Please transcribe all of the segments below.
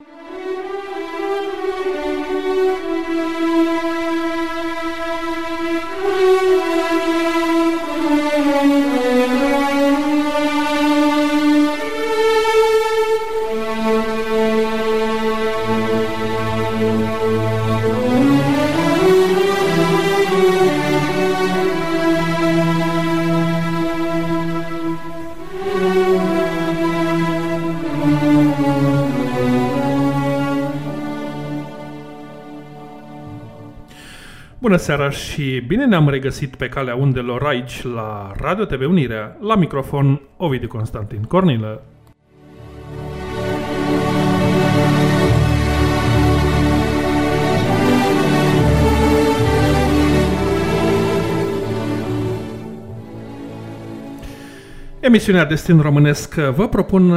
you. Bună seara și bine ne-am regăsit pe calea undelor aici la Radio TV Unirea, la microfon Ovidiu Constantin Cornilă. Emisiunea Destin Românesc vă propun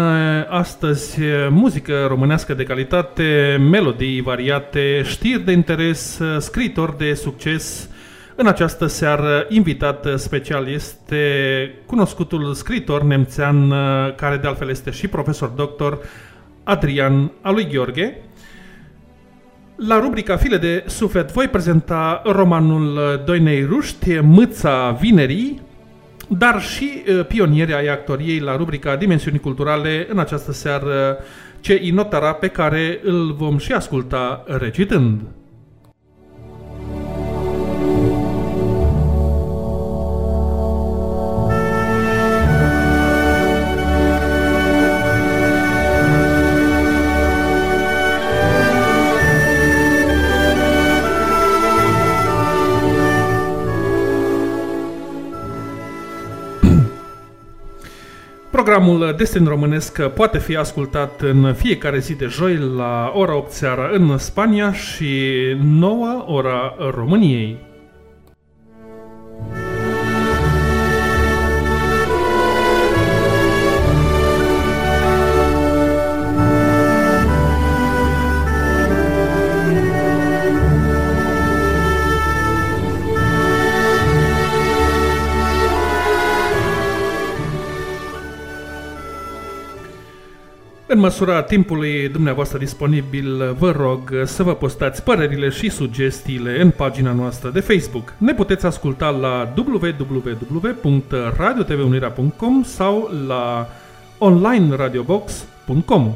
astăzi muzică românească de calitate, melodii variate, știri de interes, scritori de succes. În această seară, invitat special este cunoscutul scritor nemțean, care de altfel este și profesor doctor, Adrian Alui Gheorghe. La rubrica File de suflet voi prezenta romanul Doinei Ruști, Mâța Vinerii, dar și uh, pionieri ai actoriei la rubrica Dimensiuni Culturale în această seară ce inotara pe care îl vom și asculta recitând. Programul Destin Românesc poate fi ascultat în fiecare zi de joi la ora 8 seara în Spania și 9 ora României. În măsura timpului dumneavoastră disponibil, vă rog să vă postați părerile și sugestiile în pagina noastră de Facebook. Ne puteți asculta la www.radiotvunirea.com sau la onlineradiobox.com.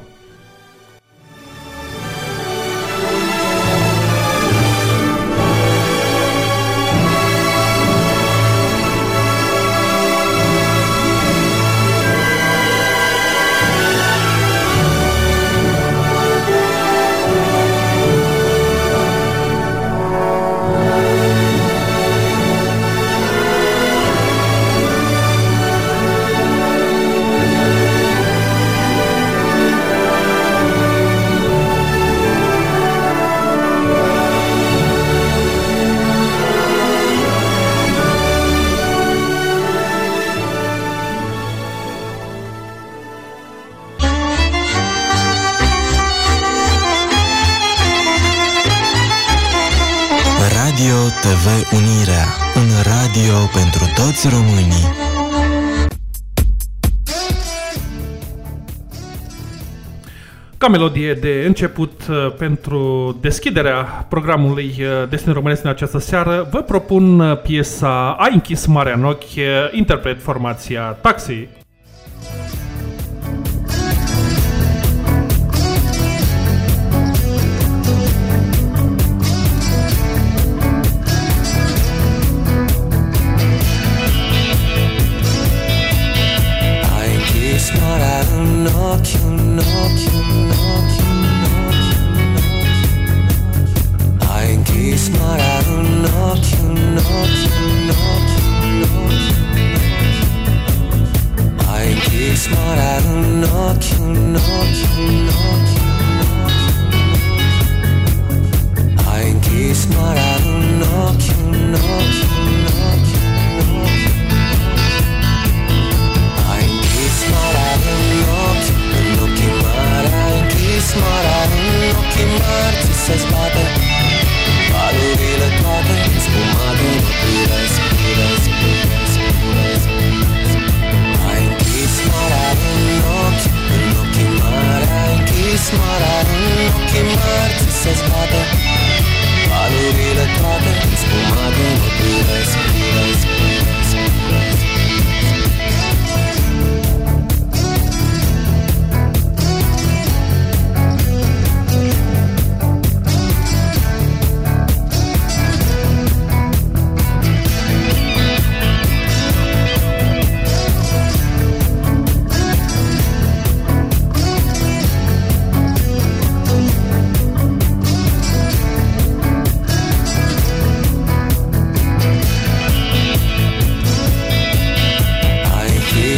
toți românii. Ca melodie de început uh, pentru deschiderea programului uh, Destin Românesc în această seară, vă propun uh, piesa A închis marea în ochi, interpret formația Taxi.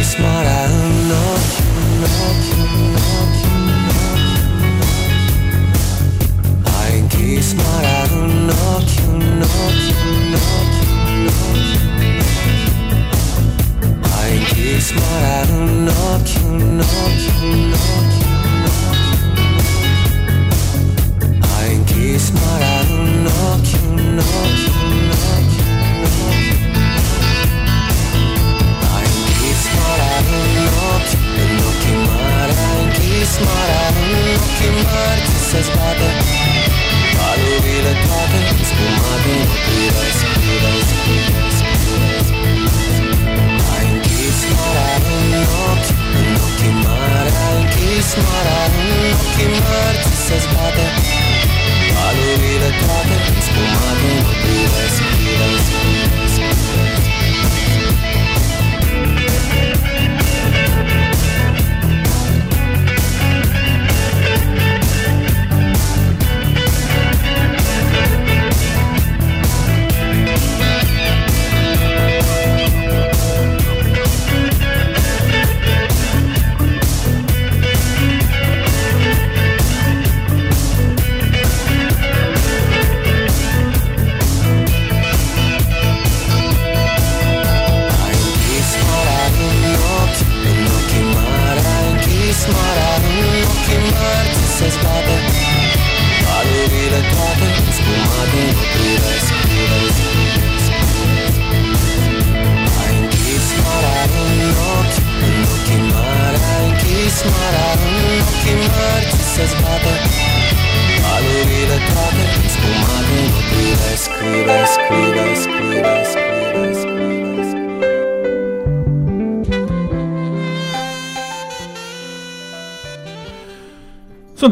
smart, I don't know. know.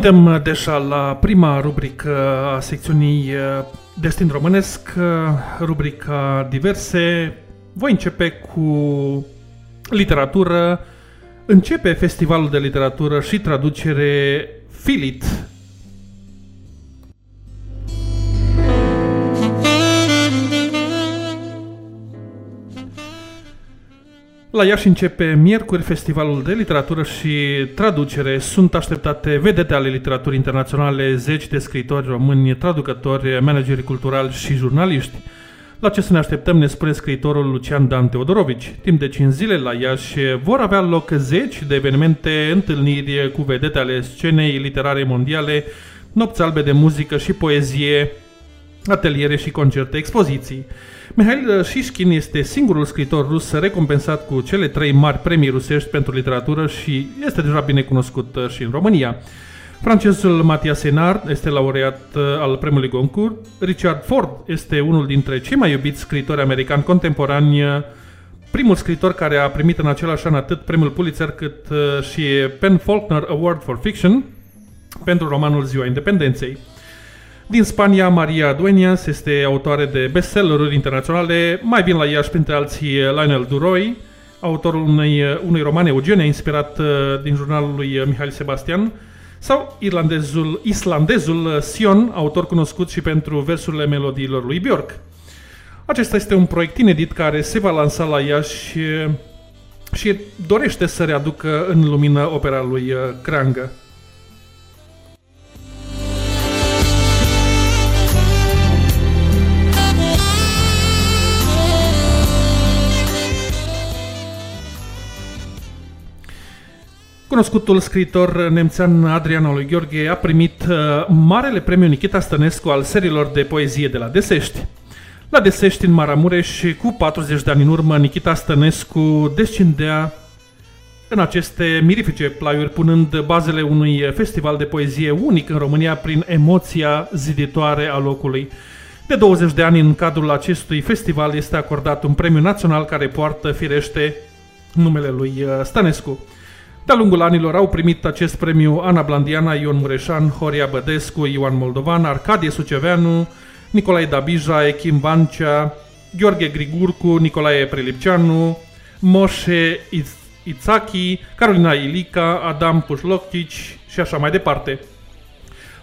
Suntem uh, deja la prima rubrică a secțiunii uh, Destin Românesc, uh, rubrica diverse. Voi începe cu literatură. Începe Festivalul de Literatură și Traducere Filit La Iași începe miercuri festivalul de literatură și traducere. Sunt așteptate vedete ale literaturii internaționale, zeci de scriitori români, traducători, manageri culturali și jurnaliști. La ce să ne așteptăm, ne spune scriitorul Lucian Dan Teodorovici. Timp de 5 zile la Iași vor avea loc zeci de evenimente, întâlniri cu vedete ale scenei literare mondiale, nopți albe de muzică și poezie, ateliere și concerte, expoziții. Mihail Shishkin este singurul scriitor rus recompensat cu cele trei mari premii rusești pentru literatură și este deja bine cunoscut uh, și în România. Francezul Matias Senard este laureat uh, al premiului Goncourt. Richard Ford este unul dintre cei mai iubiți scriitori americani contemporani, uh, primul scriitor care a primit în același an atât premiul Pulitzer cât și Penn Faulkner Award for Fiction pentru romanul Ziua Independenței. Din Spania, Maria Dueñas este autoare de bestselleruri internaționale, mai bine la Iași printre alții Lionel Duroi, autorul unui, unui roman Eugenia inspirat uh, din jurnalul lui Mihail Sebastian, sau irlandezul, islandezul Sion, autor cunoscut și pentru versurile melodiilor lui Björk. Acesta este un proiect inedit care se va lansa la Iași uh, și dorește să readucă în lumină opera lui uh, Cunoscutul scriitor nemțean Adrian lui Gheorghe a primit uh, Marele Premiu Nikita Stănescu al serilor de poezie de la Desești. La Desești, în Maramureș, cu 40 de ani în urmă, Nikita Stănescu descindea în aceste mirifice plaiuri, punând bazele unui festival de poezie unic în România prin emoția ziditoare a locului. De 20 de ani, în cadrul acestui festival, este acordat un premiu național care poartă, firește, numele lui uh, Stănescu. De-a lungul anilor au primit acest premiu Ana Blandiana, Ion Mureșan, Horia Bădescu, Ioan Moldovan, Arcadie Suceveanu, Nicolae Dabija, Echim Bancea, Gheorghe Grigurcu, Nicolae Prelipceanu, Moșe Itzaki, Carolina Ilica, Adam Pușloctici și așa mai departe.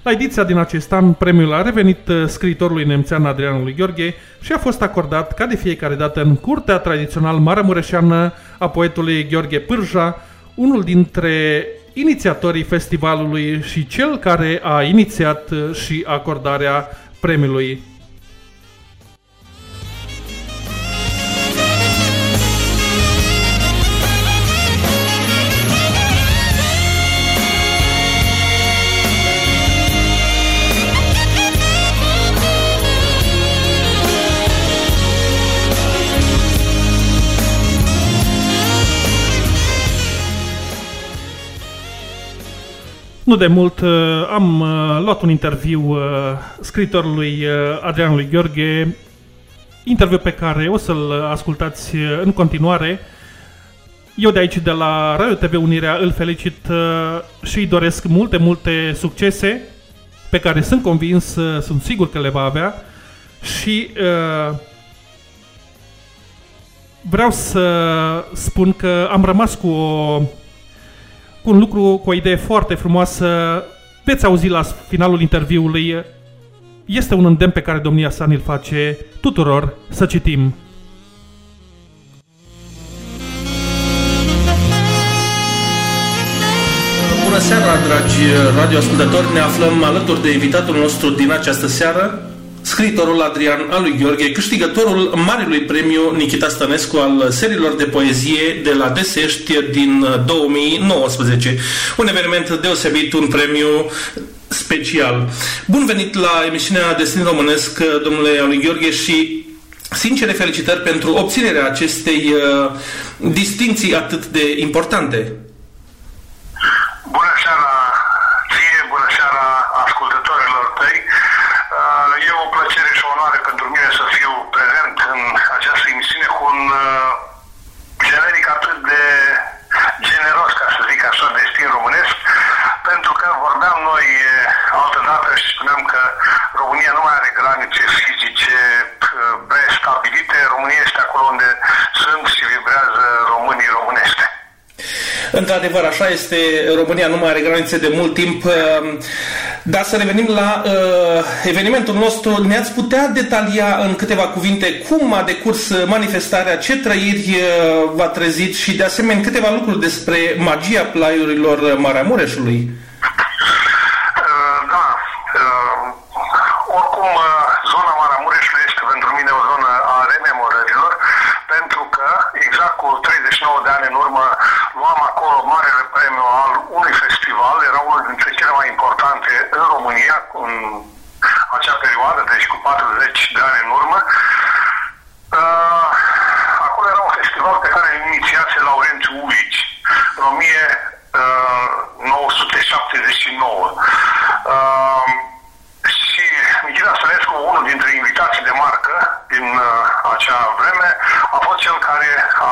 La ediția din acest an, premiul a revenit uh, scriitorului nemțean Adrianului Gheorghe și a fost acordat ca de fiecare dată în curtea tradițional maramureșeană a poetului Gheorghe Pârja, unul dintre inițiatorii festivalului și cel care a inițiat uh, și acordarea premiului Nu de mult uh, am uh, luat un interviu uh, scritorului Adrianului Gheorghe, interviu pe care o să-l ascultați în continuare. Eu de aici, de la Radio TV Unirea, îl felicit și îi doresc multe, multe succese pe care sunt convins, sunt sigur că le va avea și vreau să spun că am rămas cu o cu un lucru, cu o idee foarte frumoasă. Veți auzi la finalul interviului. Este un îndemn pe care domnia sa îl face tuturor să citim. Bună seara, dragi radioascultători! Ne aflăm alături de invitatul nostru din această seară, scriitorul Adrian lui Gheorghe, câștigătorul Marelui Premiu Nikita Stănescu al serilor de poezie de la Desești din 2019. Un eveniment deosebit, un premiu special. Bun venit la emisiunea Destin Românesc, domnule lui Gheorghe, și sincere felicitări pentru obținerea acestei uh, distinții atât de importante. Bună seara ție, bună seara ascultătorilor tăi. Uh, e o plăcere și o onoare pentru mine să fiu prezent în această emisiune cu un uh, generic atât de generos, ca să zic așa, destin românesc, pentru că vorbeam noi uh, altă dată și spuneam că România nu mai are granițe fizice prestabilite, România este acolo unde sunt și vibrează românii românește. Într-adevăr, așa este, România nu mai are granițe de mult timp. Uh, dar să revenim la uh, evenimentul nostru. Ne-ați putea detalia în câteva cuvinte cum a decurs manifestarea, ce trăiri uh, v-a trezit și de asemenea câteva lucruri despre magia plaiurilor Maramureșului? luam acolo marele premiu al unui festival, era unul dintre cele mai importante în România în acea perioadă, deci cu 40 de ani în urmă. Uh, acolo era un festival pe care îl inițiase Laurențiu Ulici în 1979. Uh, uh, și Michila Stănescu, unul dintre invitații de marcă din uh, acea vreme, a fost cel care a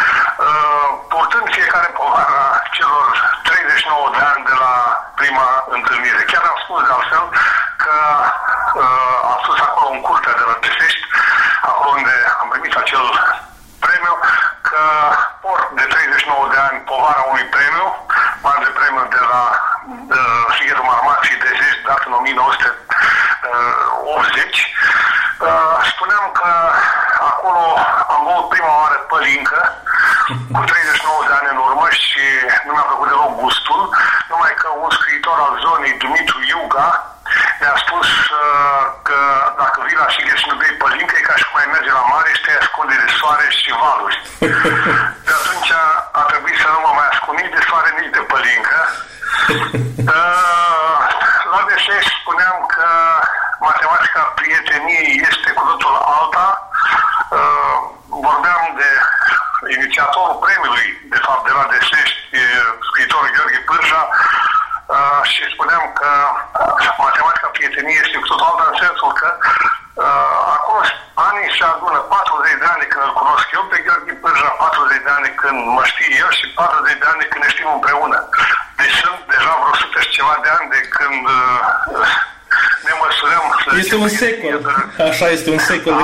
Așa este un secol de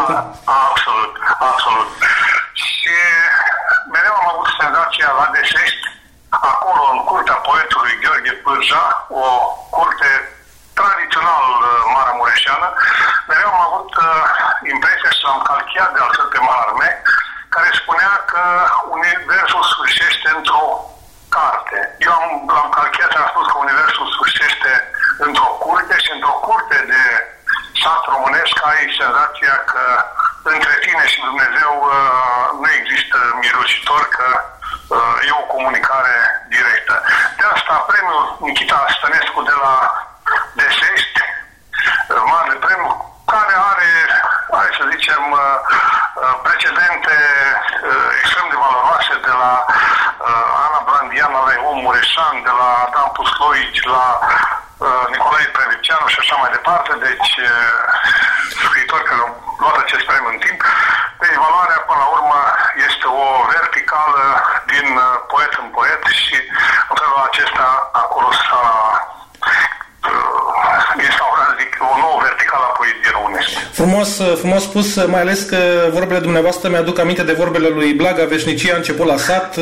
Frumos, frumos spus, mai ales că vorbele dumneavoastră mi-aduc aminte de vorbele lui Blaga, veșnicia a început la sat,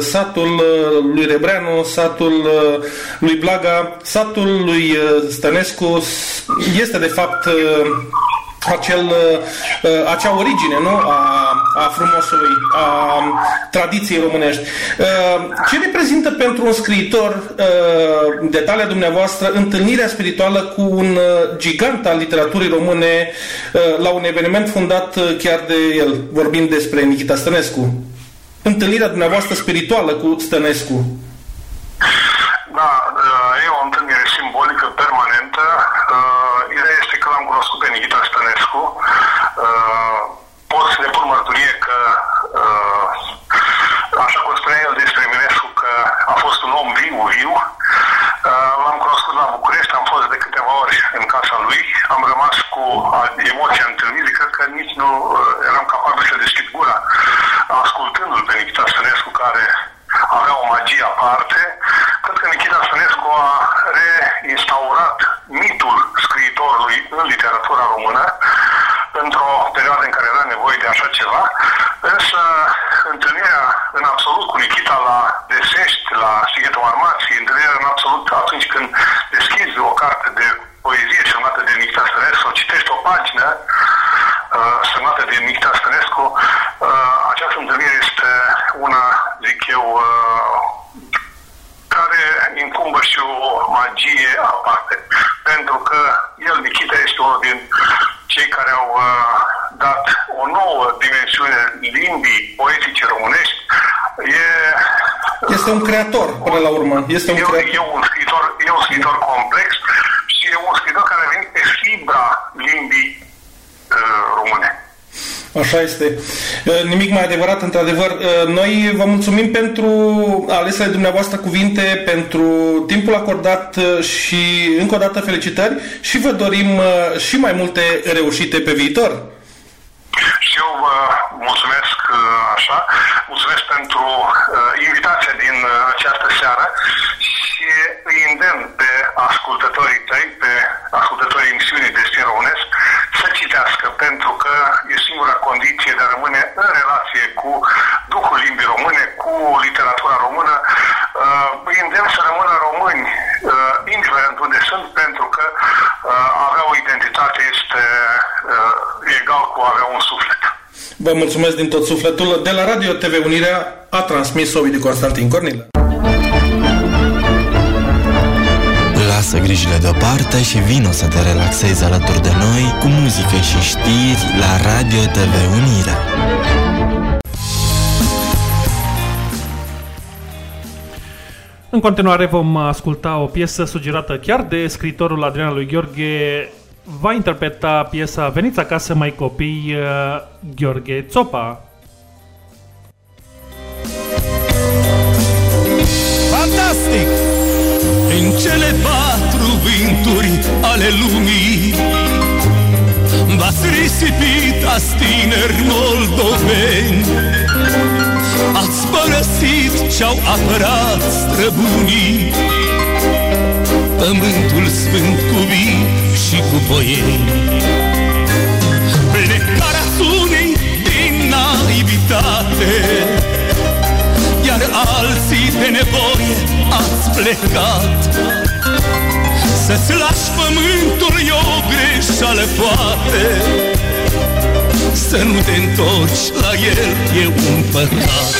satul lui Rebreanu, satul lui Blaga, satul lui Stănescu este de fapt acel, acea origine nu? A, a frumosului, a tradiției românești. Ce reprezintă pentru un scriitor de talia dumneavoastră întâlnirea spirituală cu un gigant al literaturii române la un eveniment fundat chiar de el, vorbind despre Nikita Stănescu? Întâlnirea dumneavoastră spirituală cu Stănescu. Da, e o întâlnire simbolică permanentă. Ideea este că l-am cunoscut pe Nikita Stănescu. Pot să ne pun mărturie că, așa cum spunea el despre Eminescu, că a fost un om viu, viu. L-am cunoscut la București, am fost de câteva ori în casa lui, am rămas cu emoția întâlnirii, cred că nici nu eram capabil să deschid gura ascultându-l pe Nikita Stănescu, care avea o magie aparte. Cred că Nikita Stănescu a reinstaurat mitul scriitorului în literatura română într-o perioadă în care era nevoie de așa ceva, însă întâlnirea în absolut cu Nikita la Desești, la Sighetul Armații, întâlnirea în absolut atunci când deschizi o carte de poezie semnată de Nikita Stănescu, citești o pagină uh, semnată de Nikita Stănescu, uh, această întâlnire este una, zic eu, uh, care incumbă și o magie aparte. Pentru că el, Nikita, este unul din cei care au uh, dat o nouă dimensiune limbii poetice românești. E, Este un creator, până la urmă. Este un e, creator. e, un scriitor, e un scriitor complex și e un scriitor care a venit pe fibra limbii uh, române. Așa este. Nimic mai adevărat, într-adevăr. Noi vă mulțumim pentru alesele dumneavoastră cuvinte, pentru timpul acordat și încă o dată felicitări și vă dorim și mai multe reușite pe viitor. Și eu vă mulțumesc așa, mulțumesc pentru invitația din această seară și îi îndemn pe ascultătorii tăi, pe ascultătorii emisiunii Destin Românesc să citească, pentru că e singura condiție de a rămâne în relație cu duhul limbii române, cu literatura română. Îi îndemn să rămână români, indiferent unde sunt, pentru că avea o identitate este egal cu a avea un suflet. Vă mulțumesc din tot sufletul. De la Radio TV Unirea a transmis Ovidiu Constantin Cornilă. Lasă grijile deoparte și vino să te relaxezi alături de noi cu muzică și știri la Radio TV Unirea. În continuare vom asculta o piesă sugerată chiar de scritorul Adrian lui Gheorghe. Va interpreta piesa Veniți acasă mai copii uh, Gheorghe Țopa. Fantastic! În cele patru vinturi ale lumii. V-ați risipit azi tineri moldoveni. Ați părăsit ce-au apărat străbunii. Pământul sfânt cu vii și cu boieni. Plecarea unii din naivitate. Iar alții de nevoie ați plecat. Să-ți lași pământul e o greșeală poate. Să nu te întorci la el e un păcat.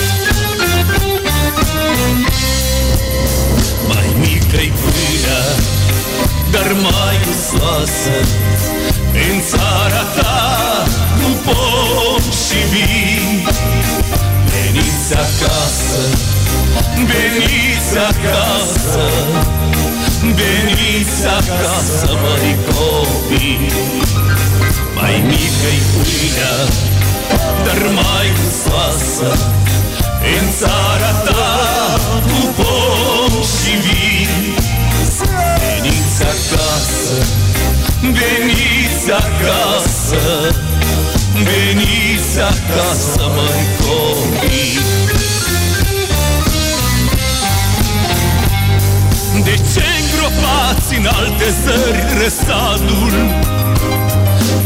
Mai mică-i pâinea, dar mai gustoasă În țara ta cu pom și vii Veniți acasă, veniți acasă Veniți acasă, măi copii. Mai mică-i pâinea, dar mai gustoasă În țara ta cu pom și vii Veniți acasă, veniți acasă Veniți acasă, măi copii. De ce îngropați în alte țări răsadul?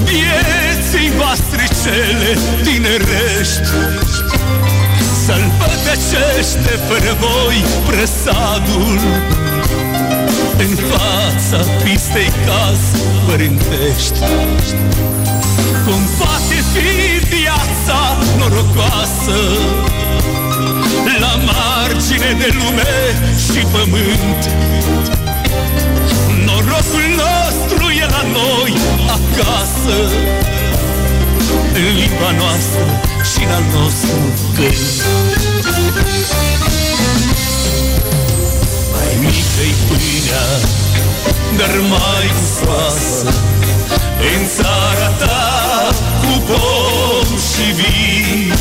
Vieții voastre cele tinerești. Să-l pătăcește fără voi prăsadul. În fața pistei caz părintești Cum poate fi viața norocoasă? La margine de lume și pământ. Norocul nostru e la noi acasă. În limba noastră și în al nostru cânt Mai mică-i pâinea, dar mai gustoasă. În țara ta cu pom și vii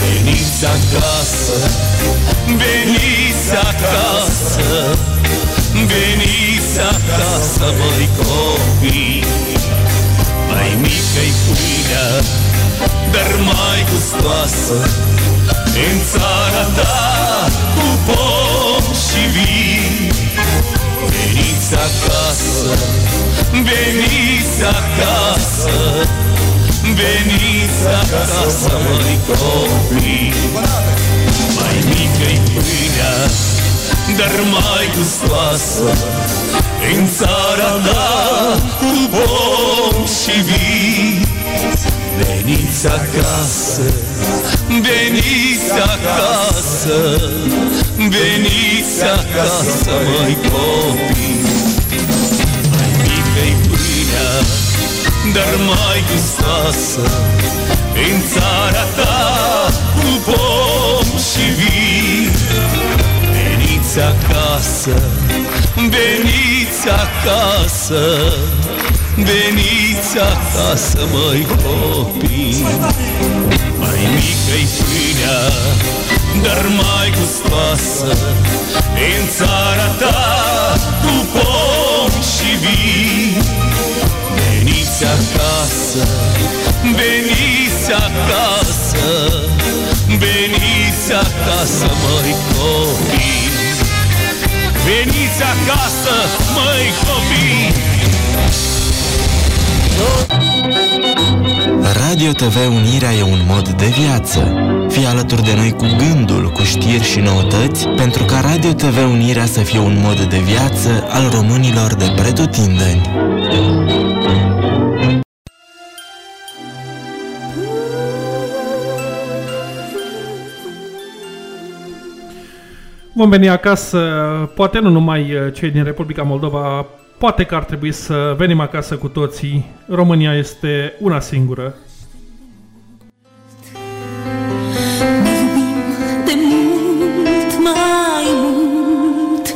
Veniți acasă, veniți acasă Veniți acasă, măi copii. Mai mică-i pâinea, dar mai gustoasă În țara ta cu pom și vii Veniți acasă, veniți acasă Veniți acasă, măi copii Mai mică-i pâinea, dar mai gustoasă. În țara ta cu bom și vii Veniți acasă, veniți acasă. Veniți acasă, măi copii Mai mică-i pâinea, dar mai gustoasă În țara ta cu pom și vii Veniți acasă, veniți acasă Veniți acasă, măi copii. Mai mică-i pâinea, dar mai gustoasă În țara ta cu pom și vii Veniți acasă, veniți acasă Veniți acasă, măi copii Veniți acasă, măi copii Radio TV Unirea e un mod de viață. Fii alături de noi cu gândul, cu știri și noutăți, pentru ca Radio TV Unirea să fie un mod de viață al românilor de pretutindeni. Vom veni acasă, poate nu numai uh, cei din Republica Moldova, poate că ar trebui să venim acasă cu toții. România este una singură. Ne iubim de mult, mai mult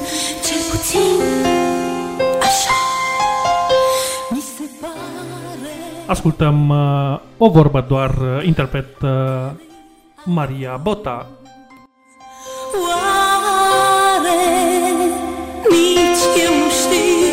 Cel puțin așa Mi se pare Ascultăm uh, o vorbă doar, uh, interpret uh, Maria Bota. Oare nici eu nu știu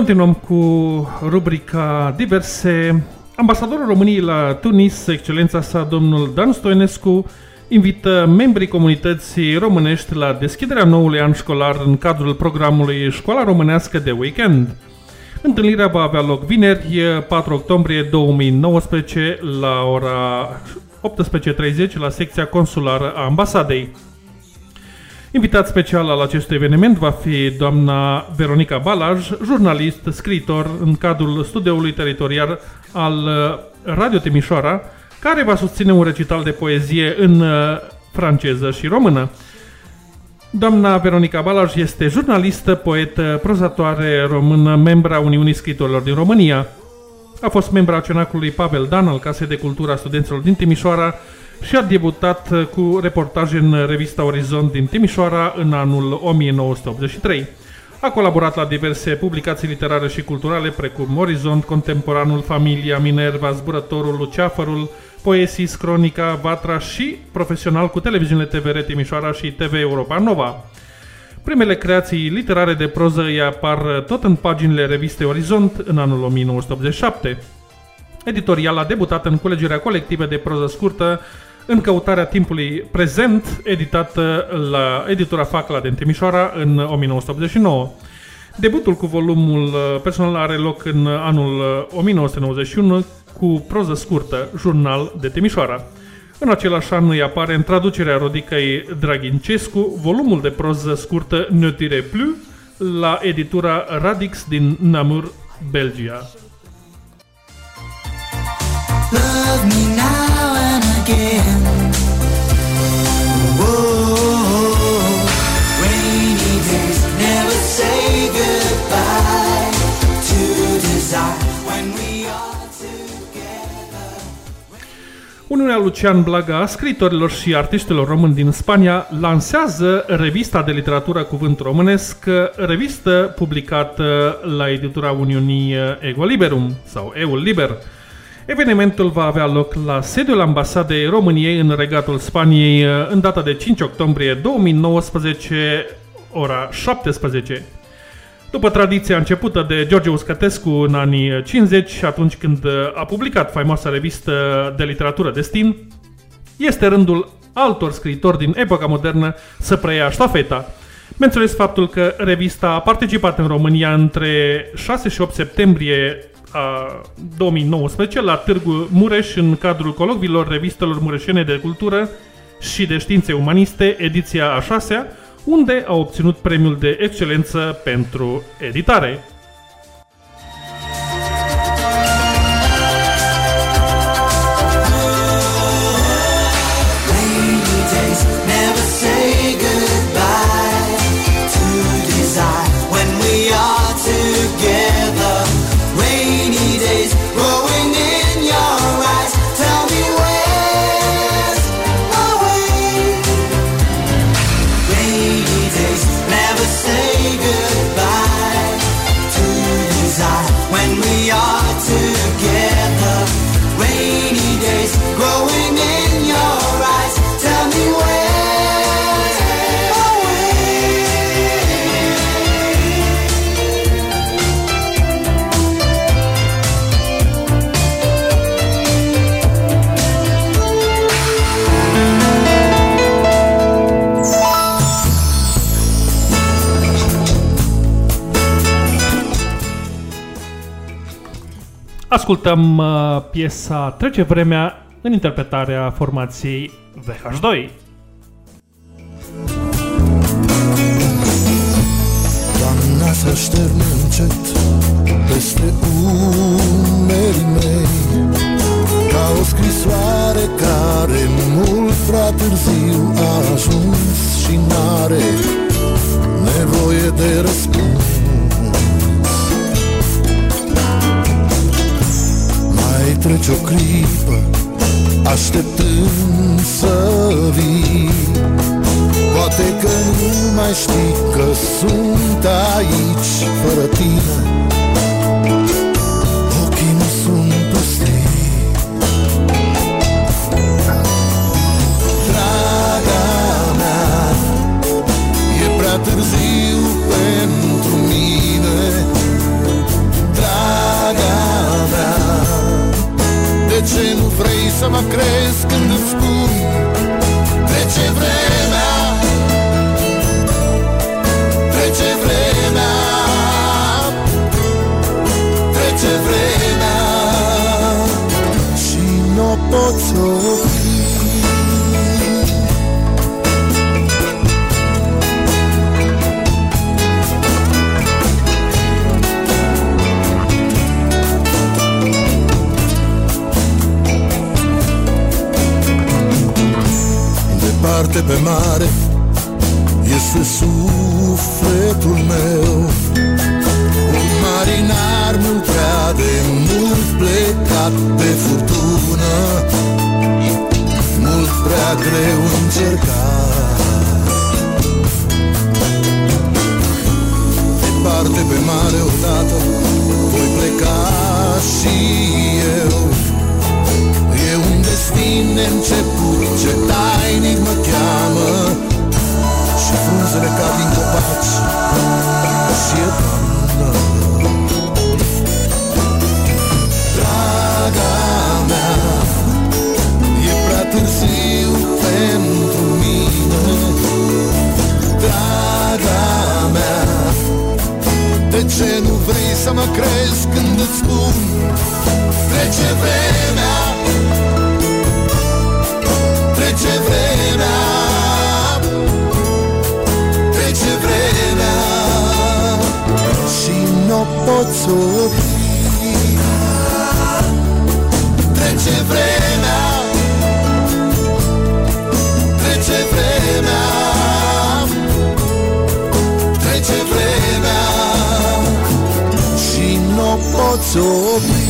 Continuăm cu rubrica diverse. Ambasadorul României la Tunis, excelența sa domnul Dan Stoinescu, invită membrii comunității românești la deschiderea noului an școlar în cadrul programului Școala Românească de Weekend. Întâlnirea va avea loc vineri, 4 octombrie 2019, la ora 18.30 la secția consulară a ambasadei. Invitat special al acestui eveniment va fi doamna Veronica Balaj, jurnalist, scriitor în cadrul studioului teritorial al uh, Radio Timișoara, care va susține un recital de poezie în uh, franceză și română. Doamna Veronica Balaj este jurnalistă, poetă, prozatoare română, membra Uniunii Scritorilor din România. A fost membra a Cenacului Pavel Dan al Casei de Cultură a Studenților din Timișoara și a debutat uh, cu reportaje în revista Orizont din Timișoara în anul 1983. A colaborat la diverse publicații literare și culturale precum Orizont, Contemporanul, Familia, Minerva, Zburătorul, Luceafărul, Poesis, Cronica, Vatra și profesional cu televiziunile TVR Timișoara și TV Europa Nova. Primele creații literare de proză îi apar tot în paginile revistei Orizont în anul 1987. Editorial a debutat în culegerea colectivă de proză scurtă în căutarea timpului prezent, editată la editura Facla din Timișoara în 1989. Debutul cu volumul uh, personal are loc în anul 1991 uh, cu proză scurtă, Jurnal de Timișoara. În același an îi apare în traducerea Rodicăi Draghincescu volumul de proză scurtă Ne tire plus la editura Radix din Namur, Belgia. Love me now and again. Whoa, rainy days never say goodbye to desire when we are together. Uniunea Lucian Blaga, scriitorilor și artiștilor români din Spania, lansează revista de literatură Cuvânt Românesc, revistă publicată la editura Uniunii Ego Liberum sau Eul Liber. Evenimentul va avea loc la sediul ambasadei României în regatul Spaniei în data de 5 octombrie 2019, ora 17. După tradiția începută de George Uscătescu în anii 50, atunci când a publicat faimoasa revistă de literatură Destin, este rândul altor scriitori din epoca modernă să preia ștafeta. Menționez faptul că revista a participat în România între 6 și 8 septembrie a 2019 la Târgu Mureș în cadrul colocvilor revistelor mureșene de cultură și de științe umaniste, ediția a șasea, unde a obținut premiul de excelență pentru editare. Ascultăm uh, piesa Trece vremea în interpretarea formației VH2. Doamna să ștern încet peste umerii mei Ca o scrisoare care mult prea târziu a ajuns și n-are nevoie de răspuns Mai trece o clipă așteptând să vii. Poate că nu mai știi că sunt aici fără tine. Ochii nu sunt pustii. Draga mea, e prea târziu crezi când îți spun Departe pe mare este sufletul meu. Un marinar mult prea de mult plecat pe furtună Mult prea greu încercat. Departe pe mare odată voi pleca și eu. E un destin neînceput ce tainic mă cheamă. Și frunzele cad din copaci și e toamnă. Draga mea, e prea târziu pentru mine. Draga mea, de ce nu vrei să mă crezi când îți spun? Trece vremea Trece vremea Trece vremea. Și nu poți opri. Trece vremea Trece vremea. Trece vremea. Și nu poți opri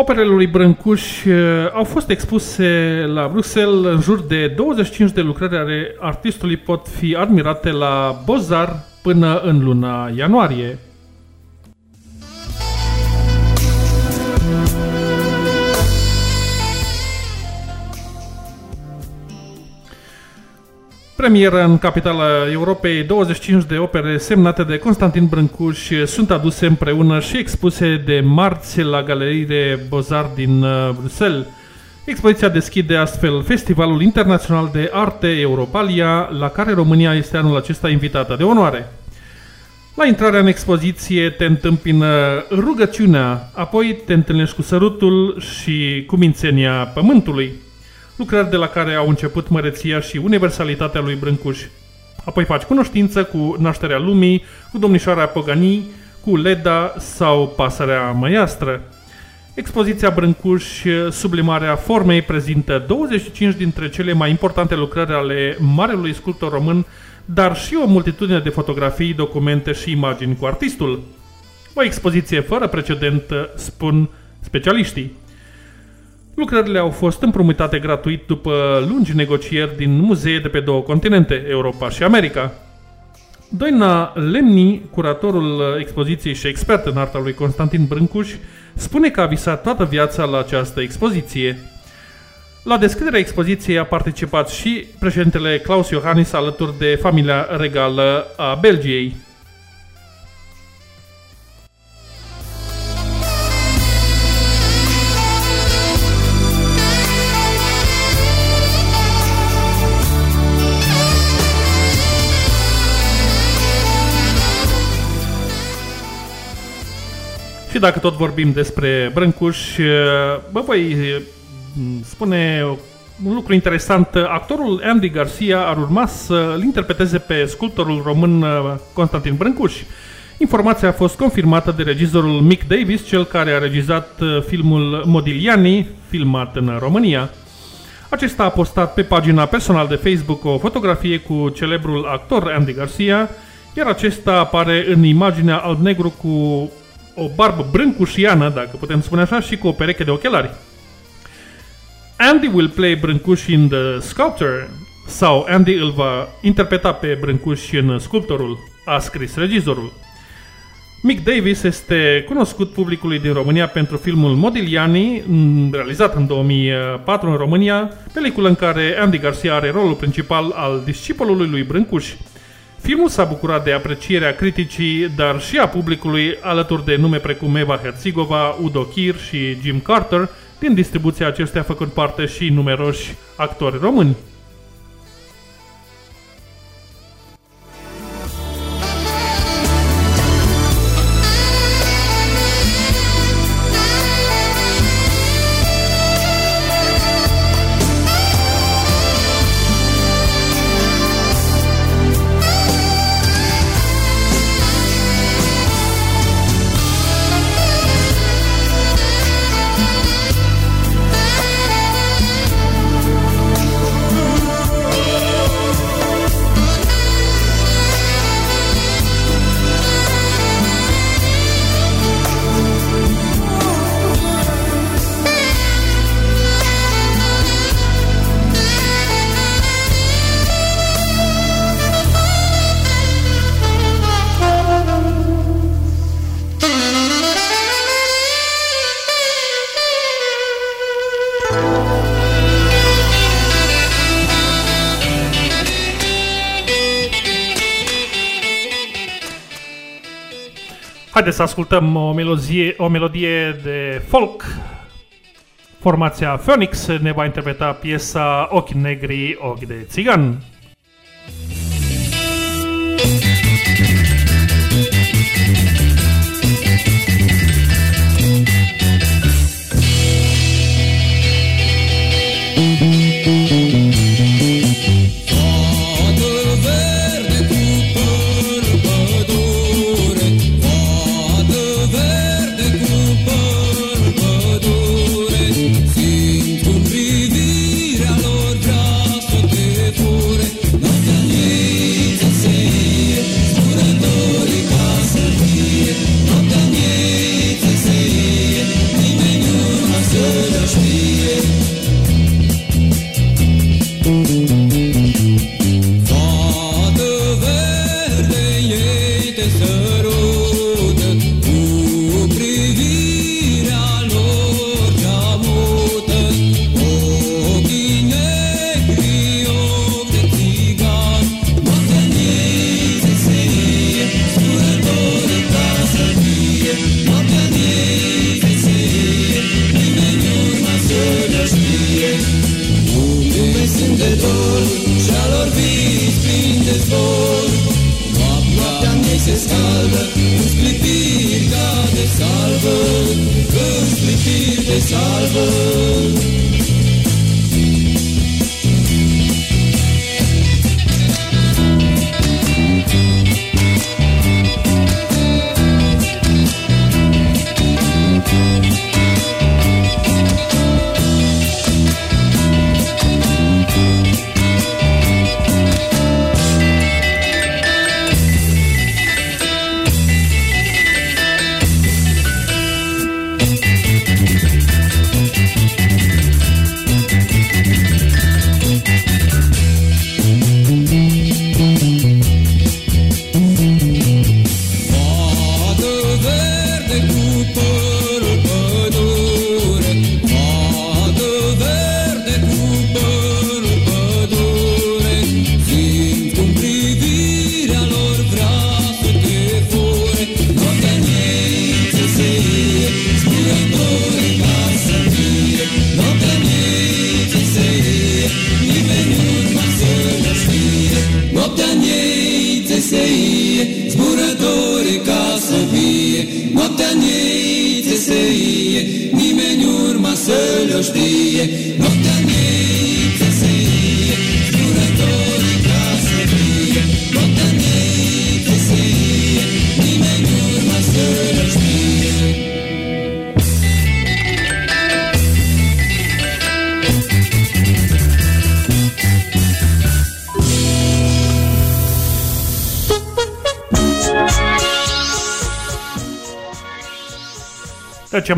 Operele lui Brâncuș uh, au fost expuse la Bruxelles. În jur de 25 de lucrări ale artistului pot fi admirate la Bozar până în luna ianuarie. Premieră în capitala Europei, 25 de opere semnate de Constantin Brâncuș sunt aduse împreună și expuse de marți la galeriile Bozar din uh, Bruxelles. Expoziția deschide astfel Festivalul Internațional de Arte Europalia, la care România este anul acesta invitată de onoare. La intrarea în expoziție te întâmpină rugăciunea, apoi te întâlnești cu sărutul și cu mințenia pământului lucrări de la care au început măreția și universalitatea lui Brâncuș. Apoi faci cunoștință cu nașterea lumii, cu domnișoara Pogani, cu Leda sau pasărea măiastră. Expoziția Brâncuș, sublimarea formei, prezintă 25 dintre cele mai importante lucrări ale marelui sculptor român, dar și o multitudine de fotografii, documente și imagini cu artistul. O expoziție fără precedent, spun specialiștii. Lucrările au fost împrumutate gratuit după lungi negocieri din muzee de pe două continente, Europa și America. Doina Lemni, curatorul expoziției și expert în arta lui Constantin Brâncuș, spune că a visat toată viața la această expoziție. La deschiderea expoziției a participat și președintele Klaus Iohannis alături de familia regală a Belgiei. Dacă tot vorbim despre Brâncuș, bă, voi spune un lucru interesant. Actorul Andy Garcia ar urma să-l interpreteze pe sculptorul român Constantin Brâncuș. Informația a fost confirmată de regizorul Mick Davis, cel care a regizat filmul Modigliani, filmat în România. Acesta a postat pe pagina personală de Facebook o fotografie cu celebrul actor Andy Garcia, iar acesta apare în imaginea alb-negru cu o barbă brâncușiană, dacă putem spune așa, și cu o pereche de ochelari. Andy will play Brâncuș in The Sculptor sau Andy îl va interpreta pe Brâncuș în Sculptorul, a scris regizorul. Mick Davis este cunoscut publicului din România pentru filmul Modigliani, realizat în 2004 în România, peliculă în care Andy Garcia are rolul principal al discipolului lui Brâncuș. Filmul s-a bucurat de aprecierea criticii, dar și a publicului, alături de nume precum Eva Herzigova, Udo Kir și Jim Carter, din distribuția acestea făcând parte și numeroși actori români. Haideți să ascultăm o melodie, o melodie de folk. Formația Phoenix ne va interpreta piesa Ochi negri, ochi de țigan. Thank.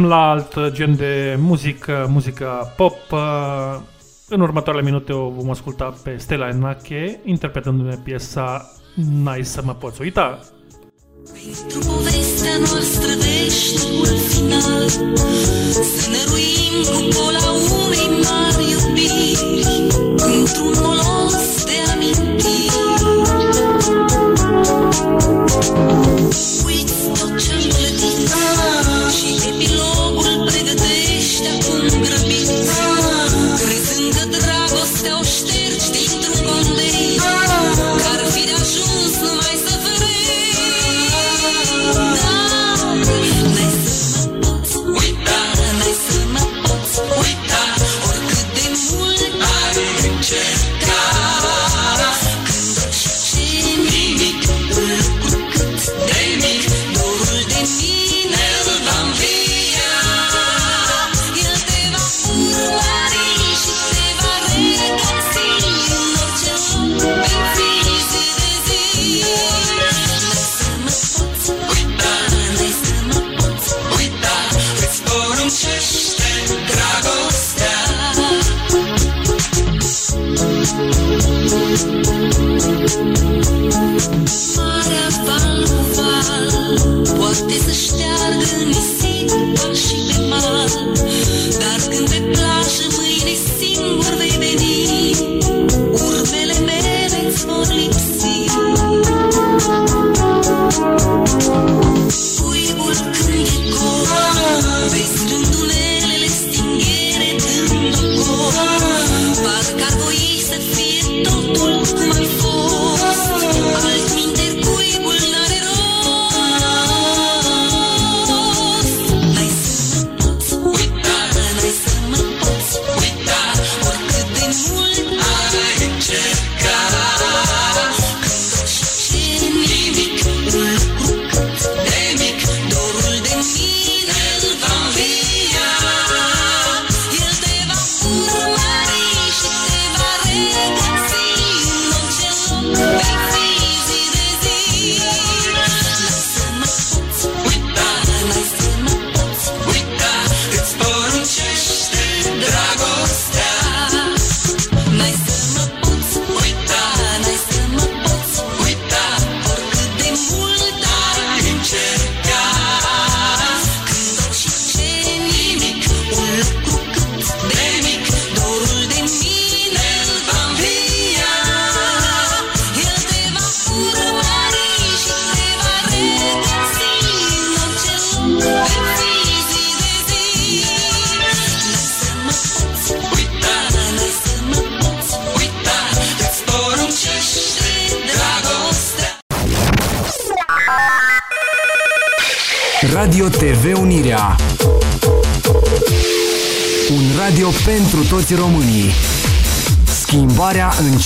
trecem la alt gen de muzică, muzică pop. În următoarele minute o vom asculta pe Stella Enache interpretându-ne piesa N-ai să mă poți uita. Povestea noastră veșnicul final Să ne ruim cu pola unei mari iubiri Într-un molos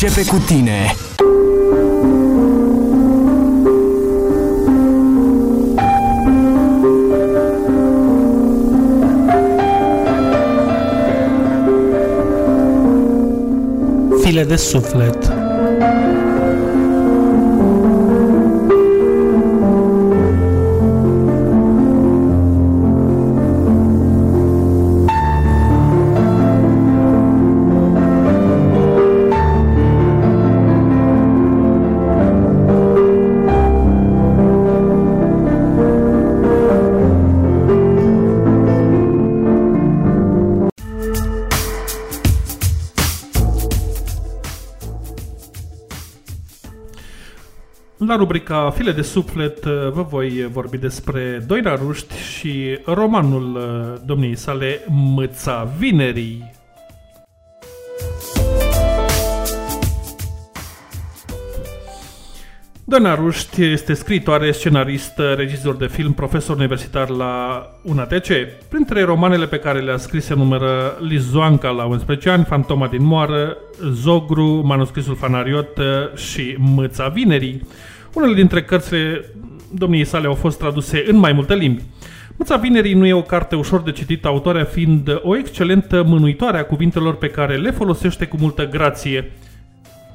începe cu tine. File de suflet la rubrica File de suflet uh, vă voi vorbi despre Doina Ruști și romanul uh, domniei sale Măța Vinerii. Doina Ruști este scriitoare, scenarist, regizor de film, profesor universitar la UNATC. Printre romanele pe care le-a scris se numără Lizoanca la 11 ani, Fantoma din Moară, Zogru, Manuscrisul Fanariot uh, și Mâța Vinerii. Unele dintre cărțile domniei sale au fost traduse în mai multe limbi. Mâța Vinerii nu e o carte ușor de citit, autoarea fiind o excelentă mânuitoare a cuvintelor pe care le folosește cu multă grație.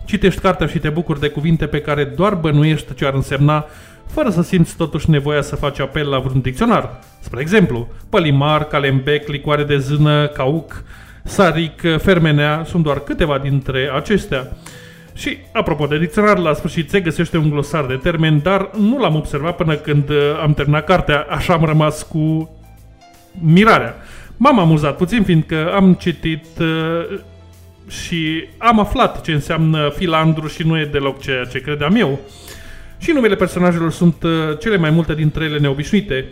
Citești cartea și te bucuri de cuvinte pe care doar bănuiești ce ar însemna, fără să simți totuși nevoia să faci apel la vreun dicționar. Spre exemplu, pălimar, calembec, licoare de zână, cauc, saric, fermenea sunt doar câteva dintre acestea. Și, apropo de dicționar, la sfârșit se găsește un glosar de termeni, dar nu l-am observat până când uh, am terminat cartea, așa am rămas cu mirarea. M-am amuzat puțin, fiindcă am citit uh, și am aflat ce înseamnă filandru și nu e deloc ceea ce credeam eu. Și numele personajelor sunt uh, cele mai multe dintre ele neobișnuite.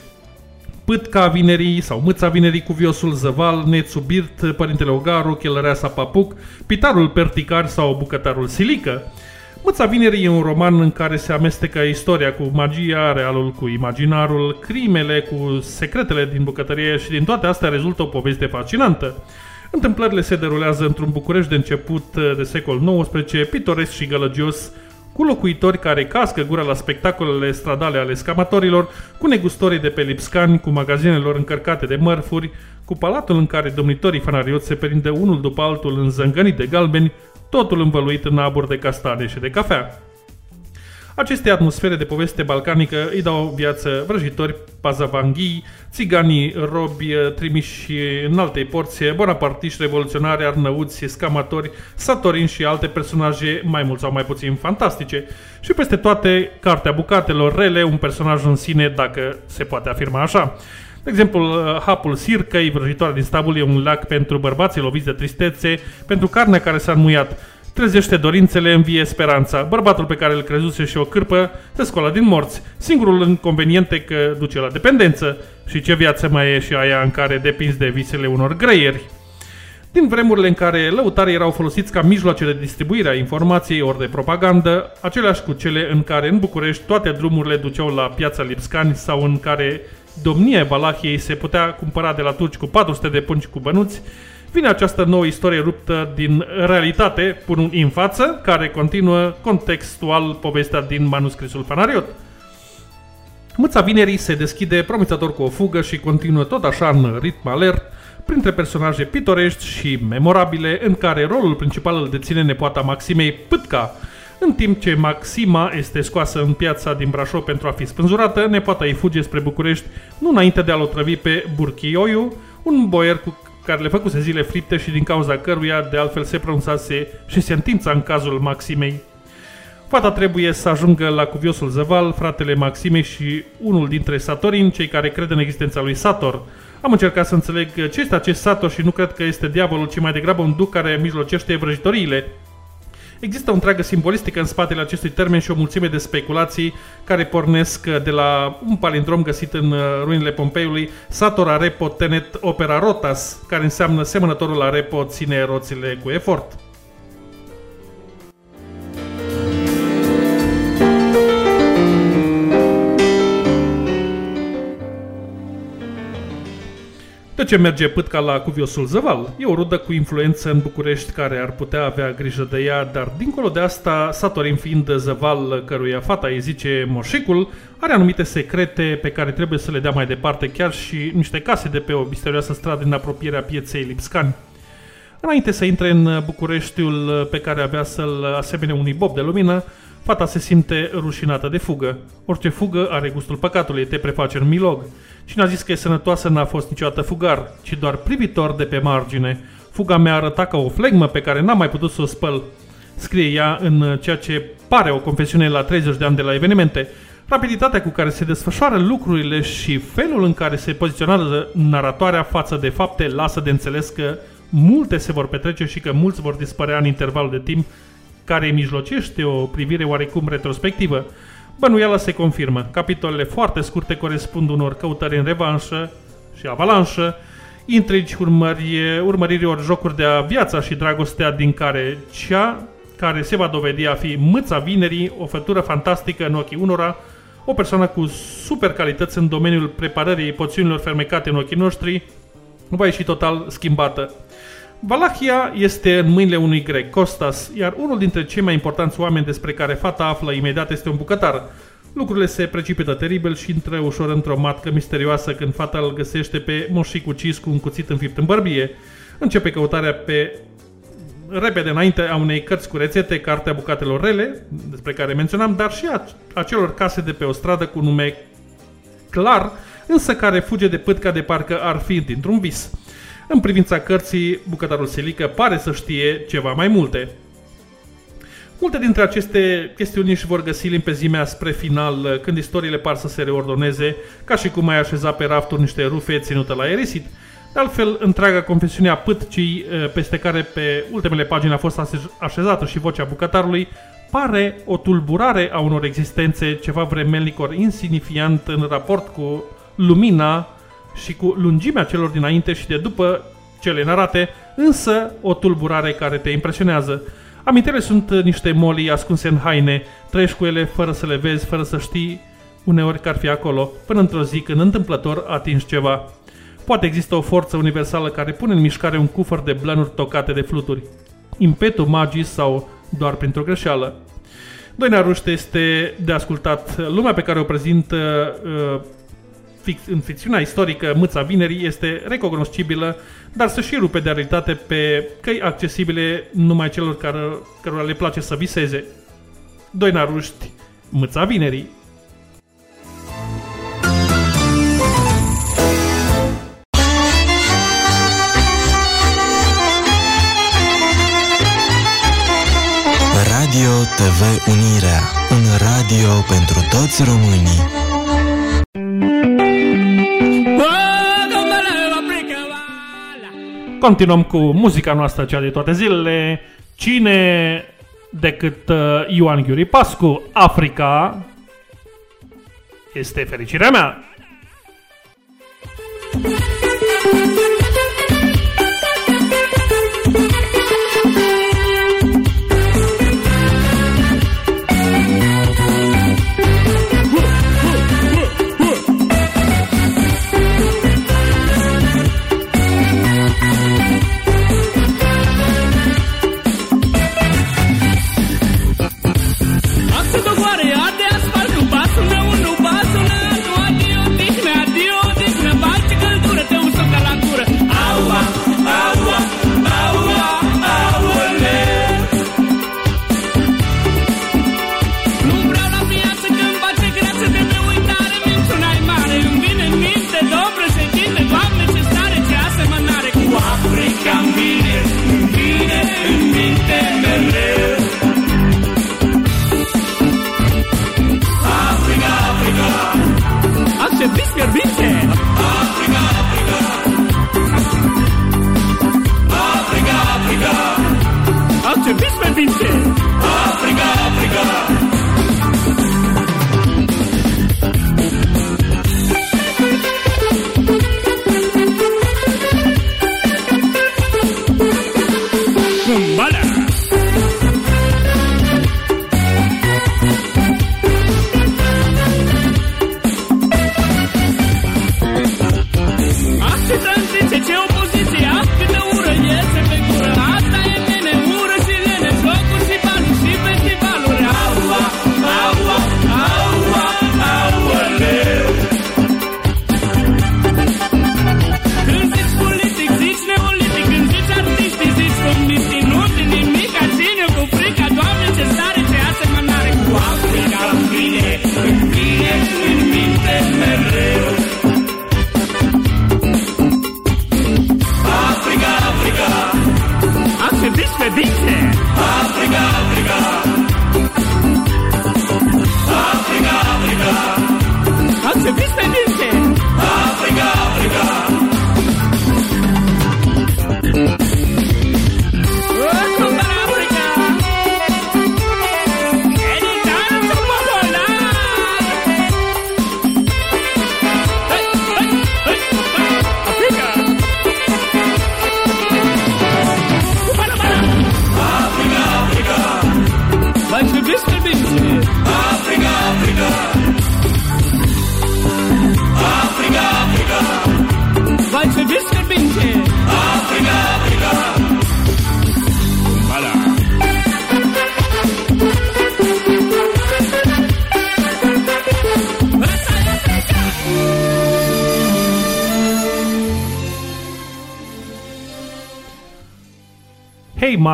Pâtca Vinerii sau Mâța Vinerii cu viosul Zăval, Nețu Birt, Părintele Ogaru, Chelăreasa Papuc, Pitarul Perticar sau Bucătarul Silică. Mâța Vinerii e un roman în care se amestecă istoria cu magia, realul cu imaginarul, crimele cu secretele din bucătărie și din toate astea rezultă o poveste fascinantă. Întâmplările se derulează într-un București de început uh, de secol XIX, pitoresc și gălăgios, cu locuitori care cască gura la spectacolele stradale ale scamatorilor, cu negustorii de pe Lipscani, cu magazinelor încărcate de mărfuri, cu palatul în care domnitorii fanarioți se perinde unul după altul în zângănii de galbeni, totul învăluit în aburi de castane și de cafea. Aceste atmosfere de poveste balcanică îi dau viață vrăjitori, pazavanghii, țiganii, robi, trimiși în alte porții, bonapartiști, revoluționari, arnăuți, scamatori, satorini și alte personaje mai mult sau mai puțin fantastice. Și peste toate, cartea bucatelor rele, un personaj în sine, dacă se poate afirma așa. De exemplu, hapul sircăi, vrăjitoare din stabul, e un lac pentru bărbații loviți de tristețe, pentru carnea care s-a înmuiat. Trezește dorințele, învie speranța. Bărbatul pe care îl crezuse și o cârpă se scoală din morți. Singurul inconvenient e că duce la dependență. Și ce viață mai e și aia în care depinzi de visele unor greieri. Din vremurile în care lăutarii erau folosiți ca mijloace de distribuire a informației ori de propagandă, aceleași cu cele în care în București toate drumurile duceau la piața Lipscani sau în care domnia Valahiei se putea cumpăra de la turci cu 400 de pungi cu bănuți, vine această nouă istorie ruptă din realitate, pun un in față, care continuă contextual povestea din manuscrisul Fanariot. Mâța vinerii se deschide promițător cu o fugă și continuă tot așa în ritm alert, printre personaje pitorești și memorabile, în care rolul principal îl deține nepoata Maximei Pâtca. În timp ce Maxima este scoasă în piața din Brașov pentru a fi spânzurată, nepoata îi fuge spre București, nu înainte de a-l otrăvi pe Burchioiu, un boier cu care le făcuse zile fripte și din cauza căruia de altfel se pronunțase și sentința în cazul Maximei. Fata trebuie să ajungă la cuviosul Zăval, fratele Maximei și unul dintre Satorin, cei care cred în existența lui Sator. Am încercat să înțeleg ce este acest Sator și nu cred că este diavolul, ci mai degrabă un duc care mijlocește vrăjitoriile. Există o întreagă simbolistică în spatele acestui termen și o mulțime de speculații care pornesc de la un palindrom găsit în uh, ruinele Pompeiului, Sator Arepo Tenet Opera Rotas, care înseamnă semănătorul Arepo ține roțile cu efort. De ce merge pâtca la cuviosul Zăval? E o rudă cu influență în București care ar putea avea grijă de ea, dar dincolo de asta, Satorin fiind Zăval, căruia fata îi zice moșicul, are anumite secrete pe care trebuie să le dea mai departe, chiar și niște case de pe o misterioasă stradă în apropierea pieței Lipscani. Înainte să intre în Bucureștiul pe care avea să-l asemene unui bob de lumină, fata se simte rușinată de fugă. Orice fugă are gustul păcatului, te preface în milog. Cine a zis că e sănătoasă n-a fost niciodată fugar, ci doar privitor de pe margine. Fuga mea arăta ca o flegmă pe care n-am mai putut să o spăl. Scrie ea în ceea ce pare o confesiune la 30 de ani de la evenimente. Rapiditatea cu care se desfășoară lucrurile și felul în care se poziționează naratoarea față de fapte lasă de înțeles că multe se vor petrece și că mulți vor dispărea în intervalul de timp care mijlocește o privire oarecum retrospectivă. Bănuiala se confirmă. Capitolele foarte scurte corespund unor căutări în revanșă și avalanșă, intrigi, urmări, urmăriri ori jocuri de a viața și dragostea din care cea care se va dovedi a fi mâța vinerii, o fătură fantastică în ochii unora, o persoană cu super calități în domeniul preparării poțiunilor fermecate în ochii noștri, va ieși total schimbată. Valahia este în mâinile unui grec, Costas, iar unul dintre cei mai importanți oameni despre care fata află imediat este un bucătar. Lucrurile se precipită teribil și intră ușor într-o matcă misterioasă când fata îl găsește pe moșic ucis cu un cuțit înfipt în bărbie. Începe căutarea pe repede înainte a unei cărți cu rețete, cartea bucatelor rele, despre care menționam, dar și a, a celor case de pe o stradă cu nume clar, însă care fuge de pâtca de parcă ar fi dintr-un vis. În privința cărții, bucătarul Selică pare să știe ceva mai multe. Multe dintre aceste chestiuni își vor găsi limpezimea spre final, când istoriile par să se reordoneze, ca și cum ai așeza pe rafturi niște rufe ținută la erisit. De altfel, întreaga confesiune a pâtcii, eh, peste care pe ultimele pagini a fost ase- așezată și vocea bucătarului, pare o tulburare a unor existențe ceva vremelnic ori insignifiant în raport cu lumina și cu lungimea celor dinainte și de după cele narate, însă o tulburare care te impresionează. Amintele sunt niște molii ascunse în haine, trăiești cu ele fără să le vezi, fără să știi uneori că ar fi acolo, până într-o zi când întâmplător atingi ceva. Poate există o forță universală care pune în mișcare un cufăr de blanuri tocate de fluturi. Impetul magii sau doar printr-o greșeală. Doina Ruște este de ascultat. Lumea pe care o prezintă uh, fic- în ficțiunea istorică Mâța Vinerii este recognoscibilă, dar se și rupe de realitate pe căi accesibile numai celor care, cărora le place să viseze. Doina Ruști, Mâța Vinerii. Radio TV Unirea, un radio pentru toți românii. Continuăm cu muzica noastră, cea de toate zilele. Cine decât uh, Ioan Ghiuri Pascu, Africa, este fericirea mea. Así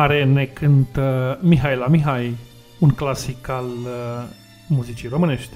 Hei mare ne cântă Mihai la Mihai, un clasic al uh, muzicii românești.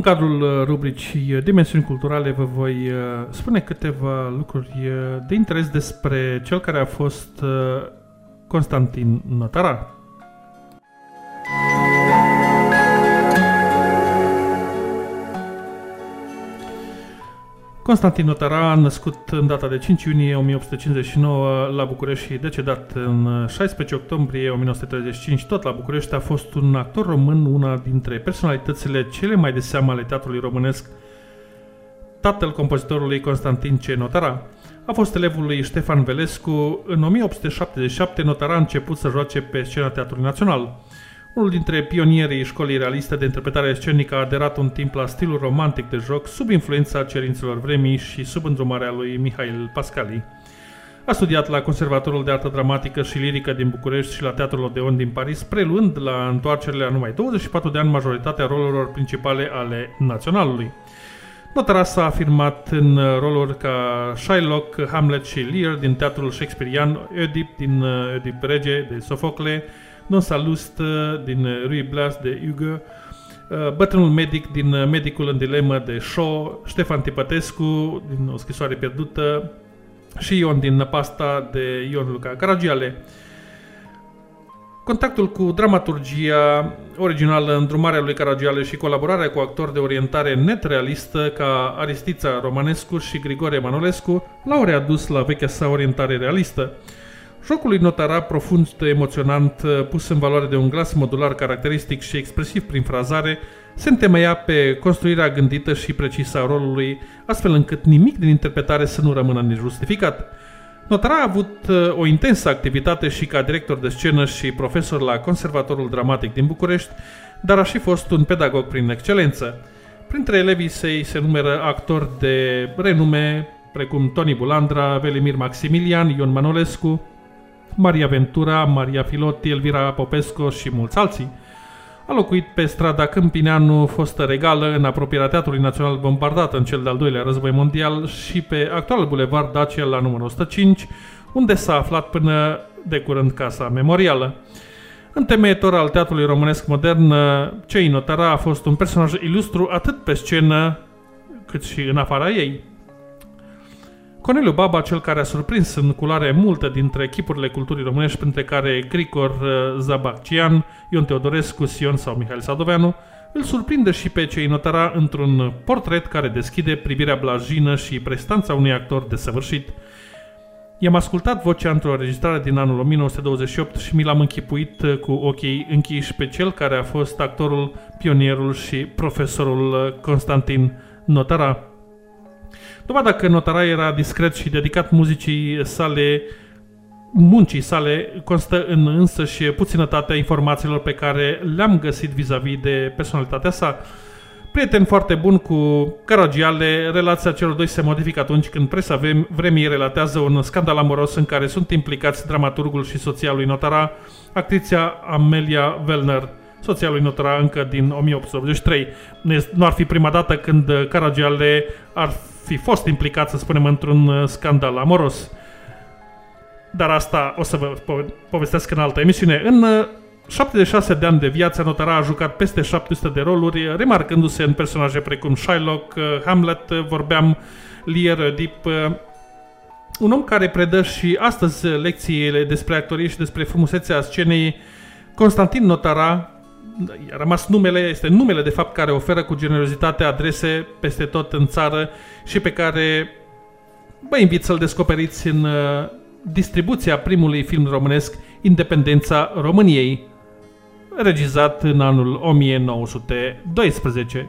În cadrul uh, rubricii uh, Dimensiuni Culturale vă voi uh, spune câteva lucruri uh, de interes despre cel care a fost uh, Constantin Notara. Constantin Notara, născut în data de 5 iunie 1859 la București și decedat în 16 octombrie 1935 tot la București, a fost un actor român, una dintre personalitățile cele mai de seamă ale teatrului românesc, tatăl compozitorului Constantin C. Notara. A fost elevul lui Ștefan Velescu. În 1877 Notara a început să joace pe scena Teatrului Național. Unul dintre pionierii școlii realiste de interpretare scenică a aderat un timp la stilul romantic de joc sub influența cerințelor vremii și sub îndrumarea lui Mihail Pascali. A studiat la Conservatorul de Artă Dramatică și Lirică din București și la Teatrul Odeon din Paris, preluând la întoarcerile a numai 24 de ani majoritatea rolurilor principale ale naționalului. Notara s-a afirmat în roluri ca Shylock, Hamlet și Lear din teatrul shakespearian, Oedip din uh, Oedip Rege de Sofocle, Don Salust uh, din uh, Ruy Blas de Hugo, uh, Bătrânul medic din uh, Medicul în dilemă de Shaw, Ștefan Tipătescu din O scrisoare pierdută și Ion din Năpasta de Ion Luca Caragiale. Contactul cu dramaturgia originală, îndrumarea lui Caragiale și colaborarea cu actori de orientare net realistă ca Aristița Romanescu și Grigore Manolescu l-au readus la vechea sa orientare realistă. Jocul lui Notara, profund emoționant, pus în valoare de un glas modular caracteristic și expresiv prin frazare, se întemeia pe construirea gândită și precisă a rolului, astfel încât nimic din interpretare să nu rămână nejustificat. Notara a avut uh, o intensă activitate și ca director de scenă și profesor la Conservatorul Dramatic din București, dar a și fost un pedagog prin excelență. Printre elevii săi se numără actori de renume precum Toni Bulandra, Velimir Maximilian, Ion Manolescu, Maria Ventura, Maria Filotti, Elvira Popescu și mulți alții. A locuit pe strada Câmpineanu, fostă regală, în apropierea Teatrului Național bombardat în cel de-al doilea război mondial și pe actualul bulevard Dacia la numărul 105, unde s-a aflat până de curând casa memorială. Întemeietor al teatrului românesc modern, Cei Notara a fost un personaj ilustru atât pe scenă cât și în afara ei. Corneliu Baba, cel care a surprins în culoare multe dintre echipurile culturii românești, printre care Grigor uh, Zabaccian, Ion Teodorescu, Sion sau Mihail Sadoveanu, îl surprinde și pe cei notara într-un portret care deschide privirea blajină și prestanța unui actor desăvârșit. I-am ascultat vocea într-o înregistrare din anul 1928 și mi l-am închipuit uh, cu ochii închiși pe cel care a fost actorul, pionierul și profesorul uh, Constantin Notara. Dovada că Notara era discret și dedicat muzicii sale, muncii sale, constă în însăși puținătatea informațiilor pe care le-am găsit vis-a-vis de personalitatea sa. Prieten foarte bun cu Caragiale, relația celor doi se modifică atunci când presa vrem- vremii relatează un scandal amoros în care sunt implicați dramaturgul și soția lui Notara, actrița Amelia Wellner, soția lui Notara încă din 1883. Nu este- Nu ar fi prima dată când Caragiale ar fi fost implicat, să spunem, într-un uh, scandal amoros. Dar asta o să vă po- povestesc în altă emisiune. În uh, 76 de ani de viață, Notara a jucat peste 700 de roluri, remarcându-se în personaje precum Shylock, uh, Hamlet, uh, vorbeam, Lear, Deep, uh, un om care predă și astăzi lecțiile despre actorie și despre frumusețea scenei, Constantin Notara, a rămas numele, este numele de fapt care oferă cu generozitate adrese peste tot în țară și pe care vă invit să-l descoperiți în uh, distribuția primului film românesc Independența României, regizat în anul 1912.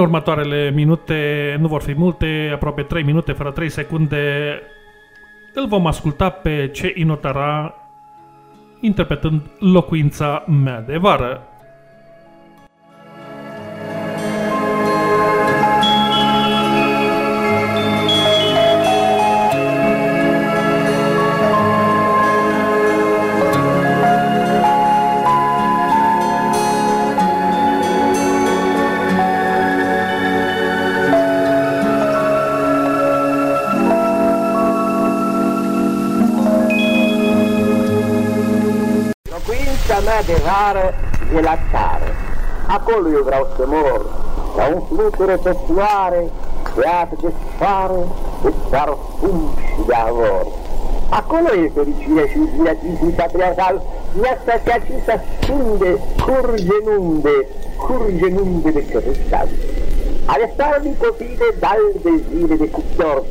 Următoarele minute, nu vor fi multe, aproape 3 minute fără 3 secunde, îl vom asculta pe Ce Inotara interpretând Locuința mea de vară. Vară e la țară. Acolo eu vreau să mor, ca un fluture pe floare, creat de sfară, de parfum și de avor. Acolo e fericirea și timpului patriarcal, ceea ce se ascunde, curge în unde, curge în unde de căpăstan. Ale starului copii de dal de zile de cuptor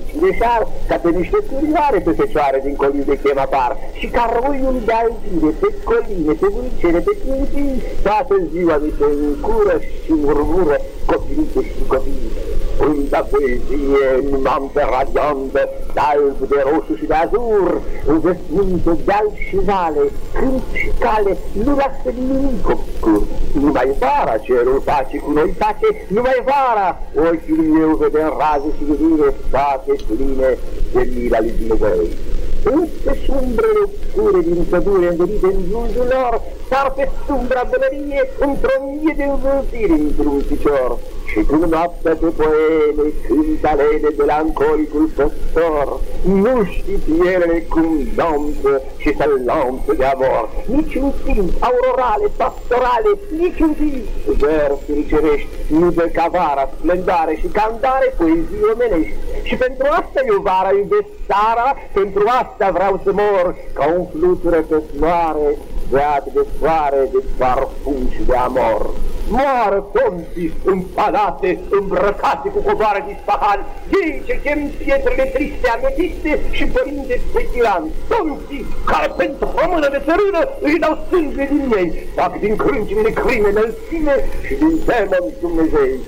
și de șar, ca pe niște surioare pe fecioare din coliu de chem apar, și ca roiul de algine, pe coline, pe bunicele, pe câmpii, toată ziua mi se încură și murmură copilite și copii. Unda poezie în mampe radiantă, de alb, de roșu și de azur, în vesminte de alb și vale, câmp și cale, nu lasă nimic obscur. Numai vara cerul face cu noi tace, numai vara ochiul meu vede în raze și iubire toate pline de mila lui Dumnezeu. Însă și umbrele obscure din pădure învelite în jurul lor, sar pe sumbra bălărie într-o mie de învârtiri într-un picior. Și cum noaptea de poeme cânt alene melancolicul păstor, nu știți pielele cum lampă și să lampă de amor. Nici un timp aurorale, pastorale, nici un timp versuri cerești, nu de ca vara, splendare și candare, poezii omenești. Și pentru asta eu vara iubesc țara, pentru asta vreau să mor, ca un fluture pe floare, beat de soare, de parfum și de amor. Moară tonții în palate, îmbrăcate cu covoare de spahan, ei ce chem pietrele triste ametiste și părinte pe tiran. Tonții care pentru o mână de țărână își dau sânge din ei, fac din crâncimile crime înălțime și din temă Dumnezei.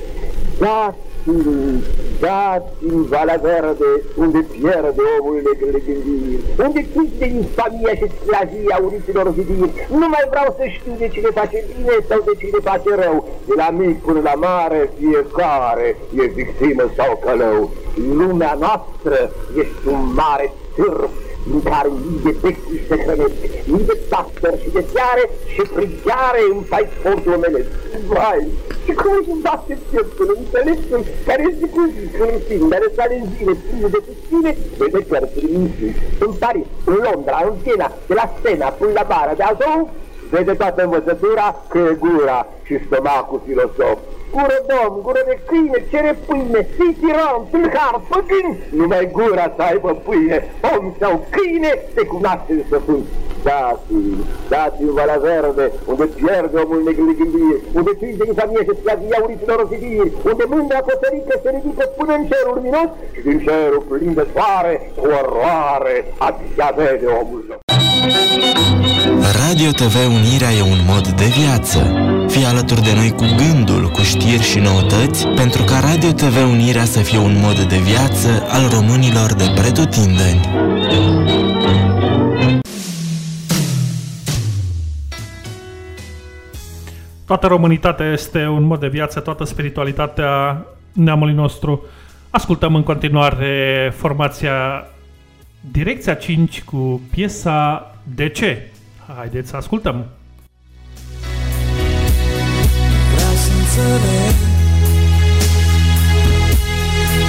Dați-mi, dați-mi Valea Verde, unde pierde omul legile gândiri, unde chis de infamia și sclavia uriților zidiri. Nu mai vreau să știu de cine face bine sau de cine face rău. De la mic până la mare, fiecare e victimă sau călău. Lumea noastră este un mare stârp, în care mii de bestii se hrănesc, mii de tastori și de fiare și frigare îmi fai sportul omenesc. Vai, și cum își bate pieptul înțelesul care zi cu zi, când fin, care sale în zile, pline de susține, vede cărțuri minții. În Paris, în Londra, în Viena, de la Stena până la bara de Azov, vede toată învățătura că e gura și stomacul filosof. Gură domn, gură de câine, cere pâine, fii tiran, tâlhar, păgân, numai gura să aibă pâine, om sau câine, te cunoaște să fânt. Dați, dați în Valea Verde, unde pierde omul neglijindie, unde cei de infamie se sclavia uriților osidir, unde mândra păsărică se ridică până în cerul luminos și din cerul plin de soare, cu oroare, atâția vede omul său. Radio TV Unirea e un mod de viață. Fii alături de noi cu gândul, cu știri și noutăți, pentru ca Radio TV Unirea să fie un mod de viață al românilor de pretutindeni. Toată românitatea este un mod de viață, toată spiritualitatea neamului nostru. Ascultăm în continuare formația Direcția 5 cu piesa De ce? Haideți să ascultăm! Vreau să înțeleg.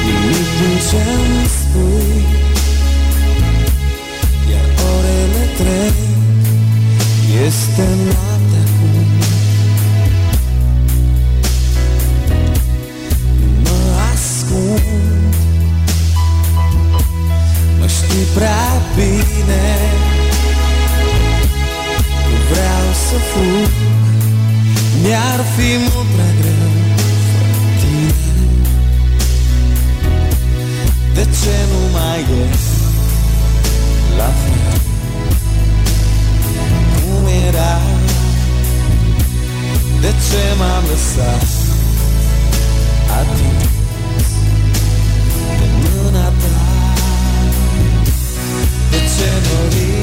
Nimic din ce-mi spui Iar orele trec. Este noapte acum. Mă ascund. Mă știi prea bine. Nu vreau să fug. Mi-ar fi mult prea greu fără tine. De ce nu mai e la fel? Cum era? De ce m-am lăsat atins De mâna ta. De ce mării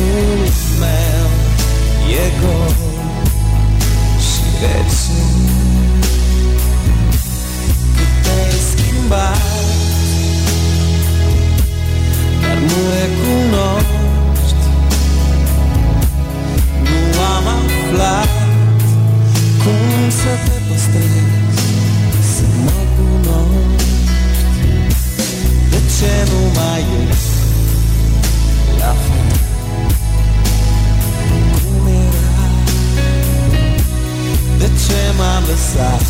sufletul meu E gol și rece Cât te-ai schimbat Dar nu recunoști. Nu am aflat cum să te păstrezi Să mă cunoști. De ce nu mai ești la fel De ce m-am lăsat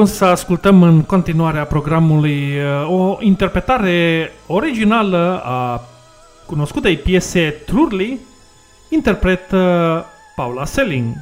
propun să ascultăm în continuarea programului uh, o interpretare originală a cunoscutei piese Trurli, interpretă Paula Selling.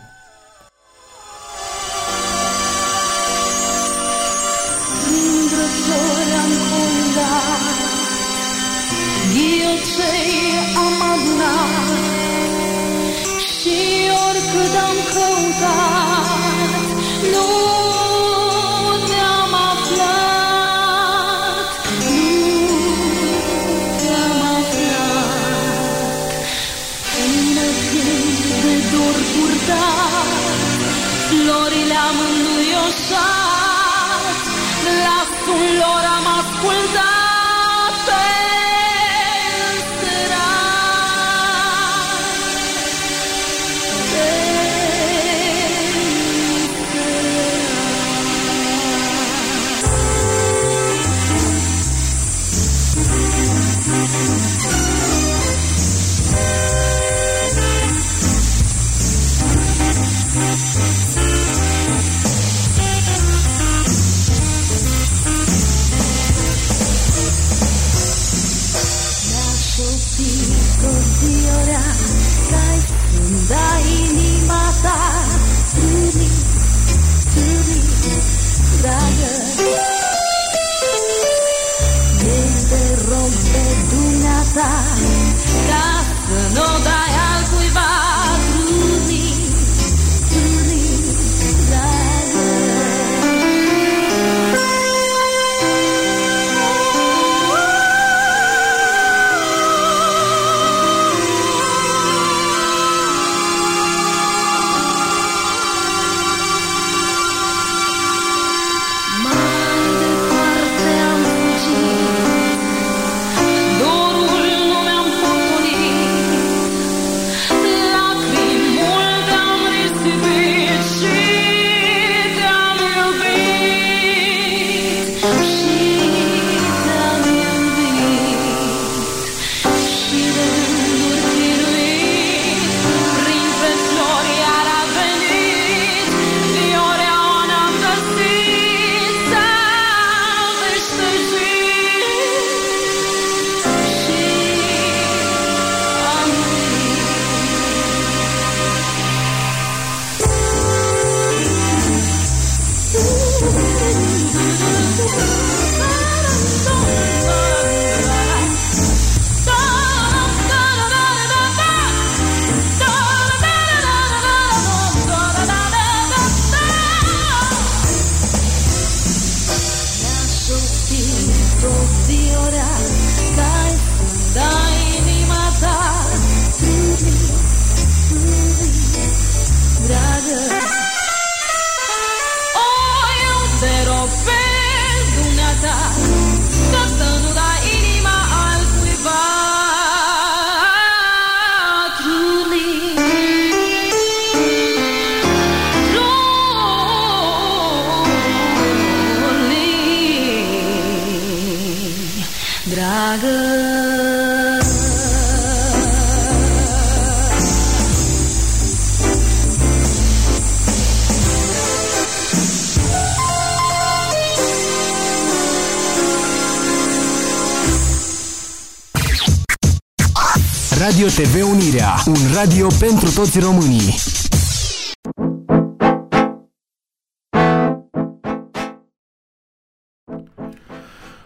Radio TV Unirea, un radio pentru toți românii.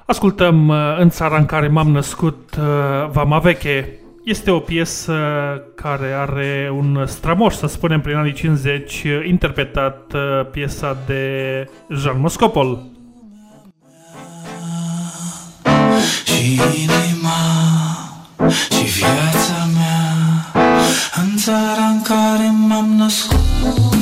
Ascultăm uh, În țara în care m-am născut, uh, Vama Veche. Este o piesă uh, care are un strămoș, să spunem, prin anii 50, interpretat piesa de Jean Moscopol. Cine și viața mea În țara în care m-am născut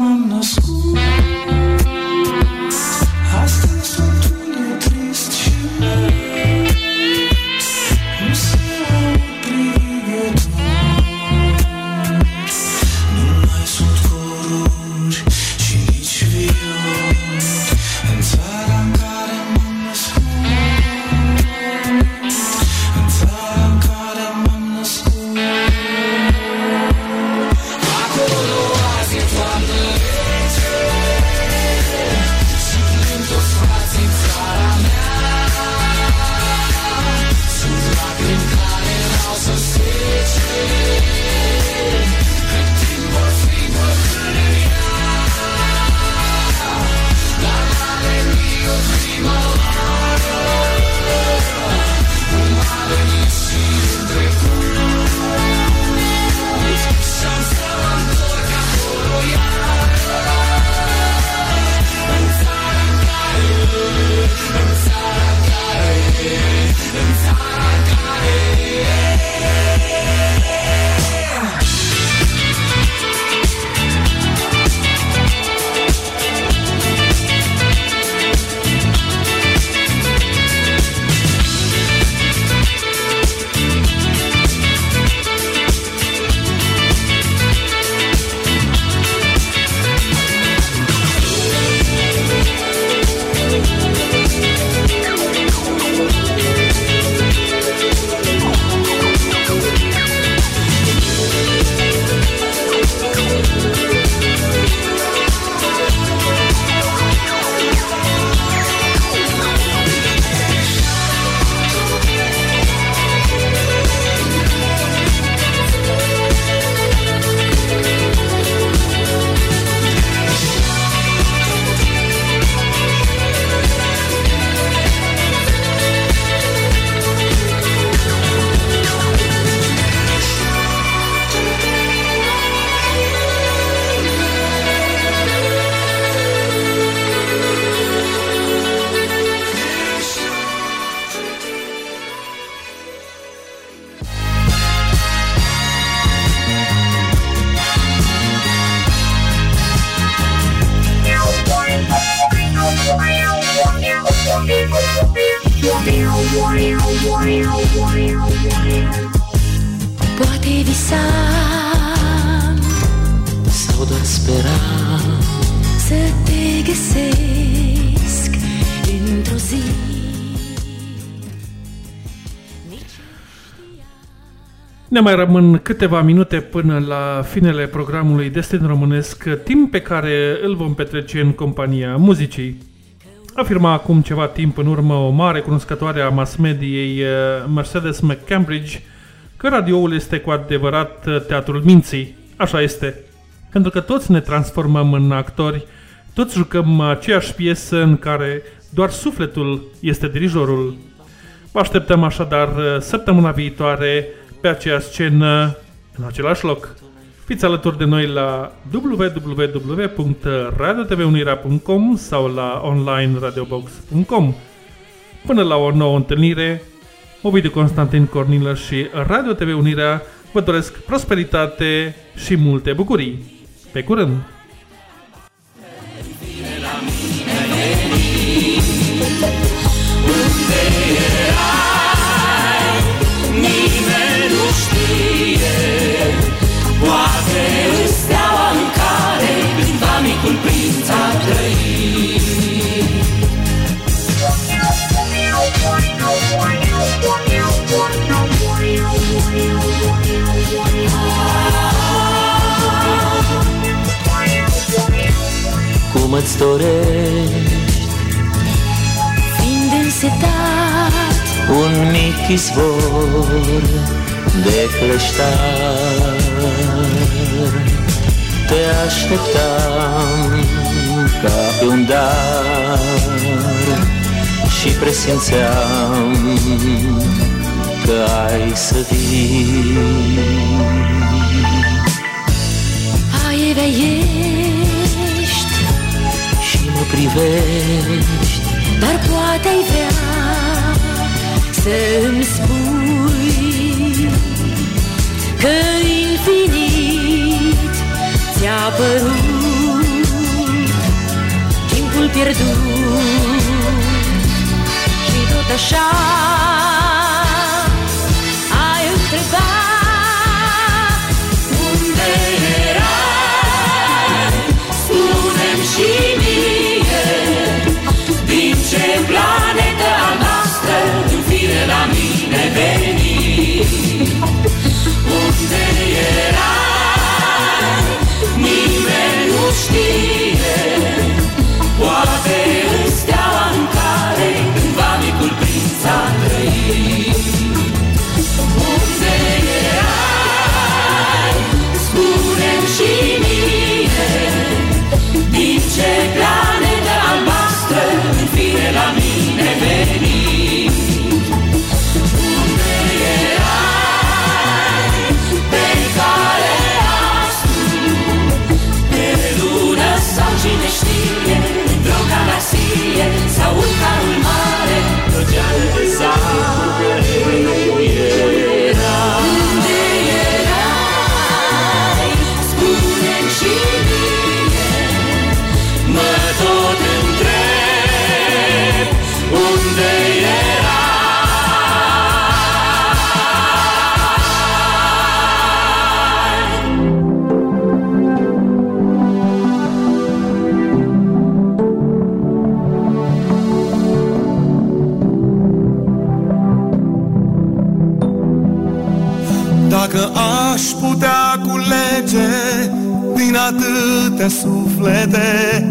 mai rămân câteva minute până la finele programului Destin Românesc, timp pe care îl vom petrece în compania muzicii. Afirma acum ceva timp în urmă o mare cunoscătoare a mass mediei, eh, Mercedes McCambridge, că radioul este cu adevărat eh, teatrul minții. Așa este. Pentru că toți ne transformăm în actori, toți jucăm aceeași piesă în care doar sufletul este dirijorul. Vă așteptăm așadar eh, săptămâna viitoare pe aceeași scenă, în același loc. Fiți alături de noi la www.radiotvunirea.com sau la onlineradiobox.com. Până la o nouă întâlnire, Ovidiu Constantin Cornilă și Radio TV Unirea vă doresc prosperitate și multe bucurii. Pe curând! Unde erai? Știe Poate în steaua în care Cândva micul prinț a trăit Cum îți dorești Fiind însetat un mic izvor de cleștar Te așteptam ca pe un dar Și presimțeam că ai să vii. Aievea ești Și mă privești. Dar poate ai vrea să-mi spui Că infinit ți-a părut timpul pierdut și tot așa ai întrebat unde erai, spune-mi și mie din ce planetă albastră în fire la mine veni unde erai, nimeni nu știe. Poate în steaua în care cândva micul prinț a atâtea suflete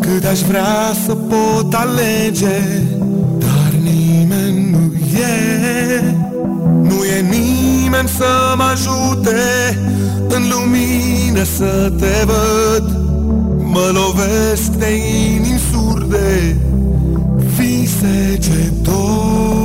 Cât aș vrea să pot alege Dar nimeni nu e. Nu e nimeni să mă ajute În lumină să te văd. Mă lovesc de inimi surde Vise ce dor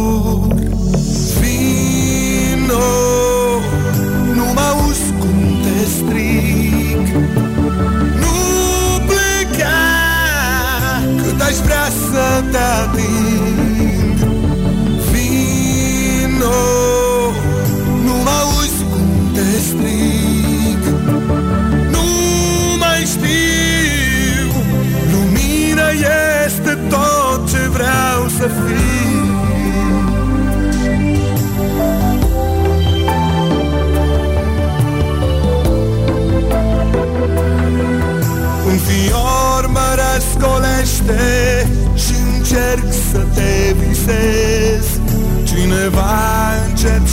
Cât aș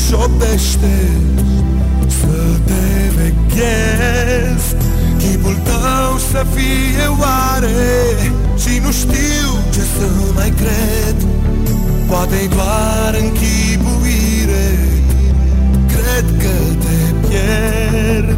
încet șoptește să te veghez. Chipul tău să fie oare? Și nu știu ce să mai cred. Poate doar închipuire. Cred că te pierd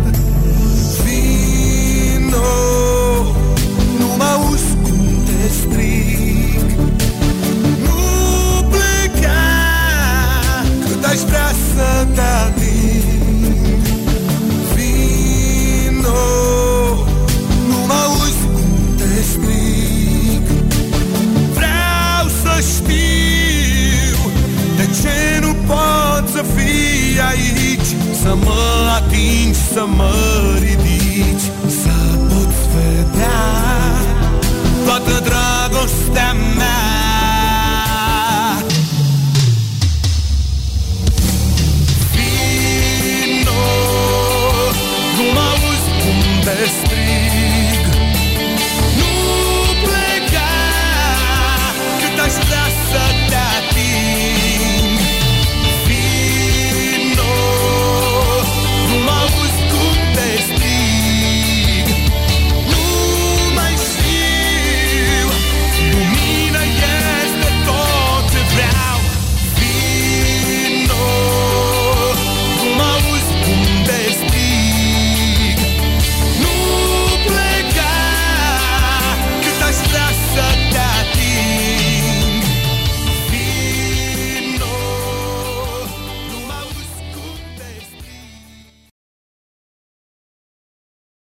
aici Să mă atingi, să mă ridici.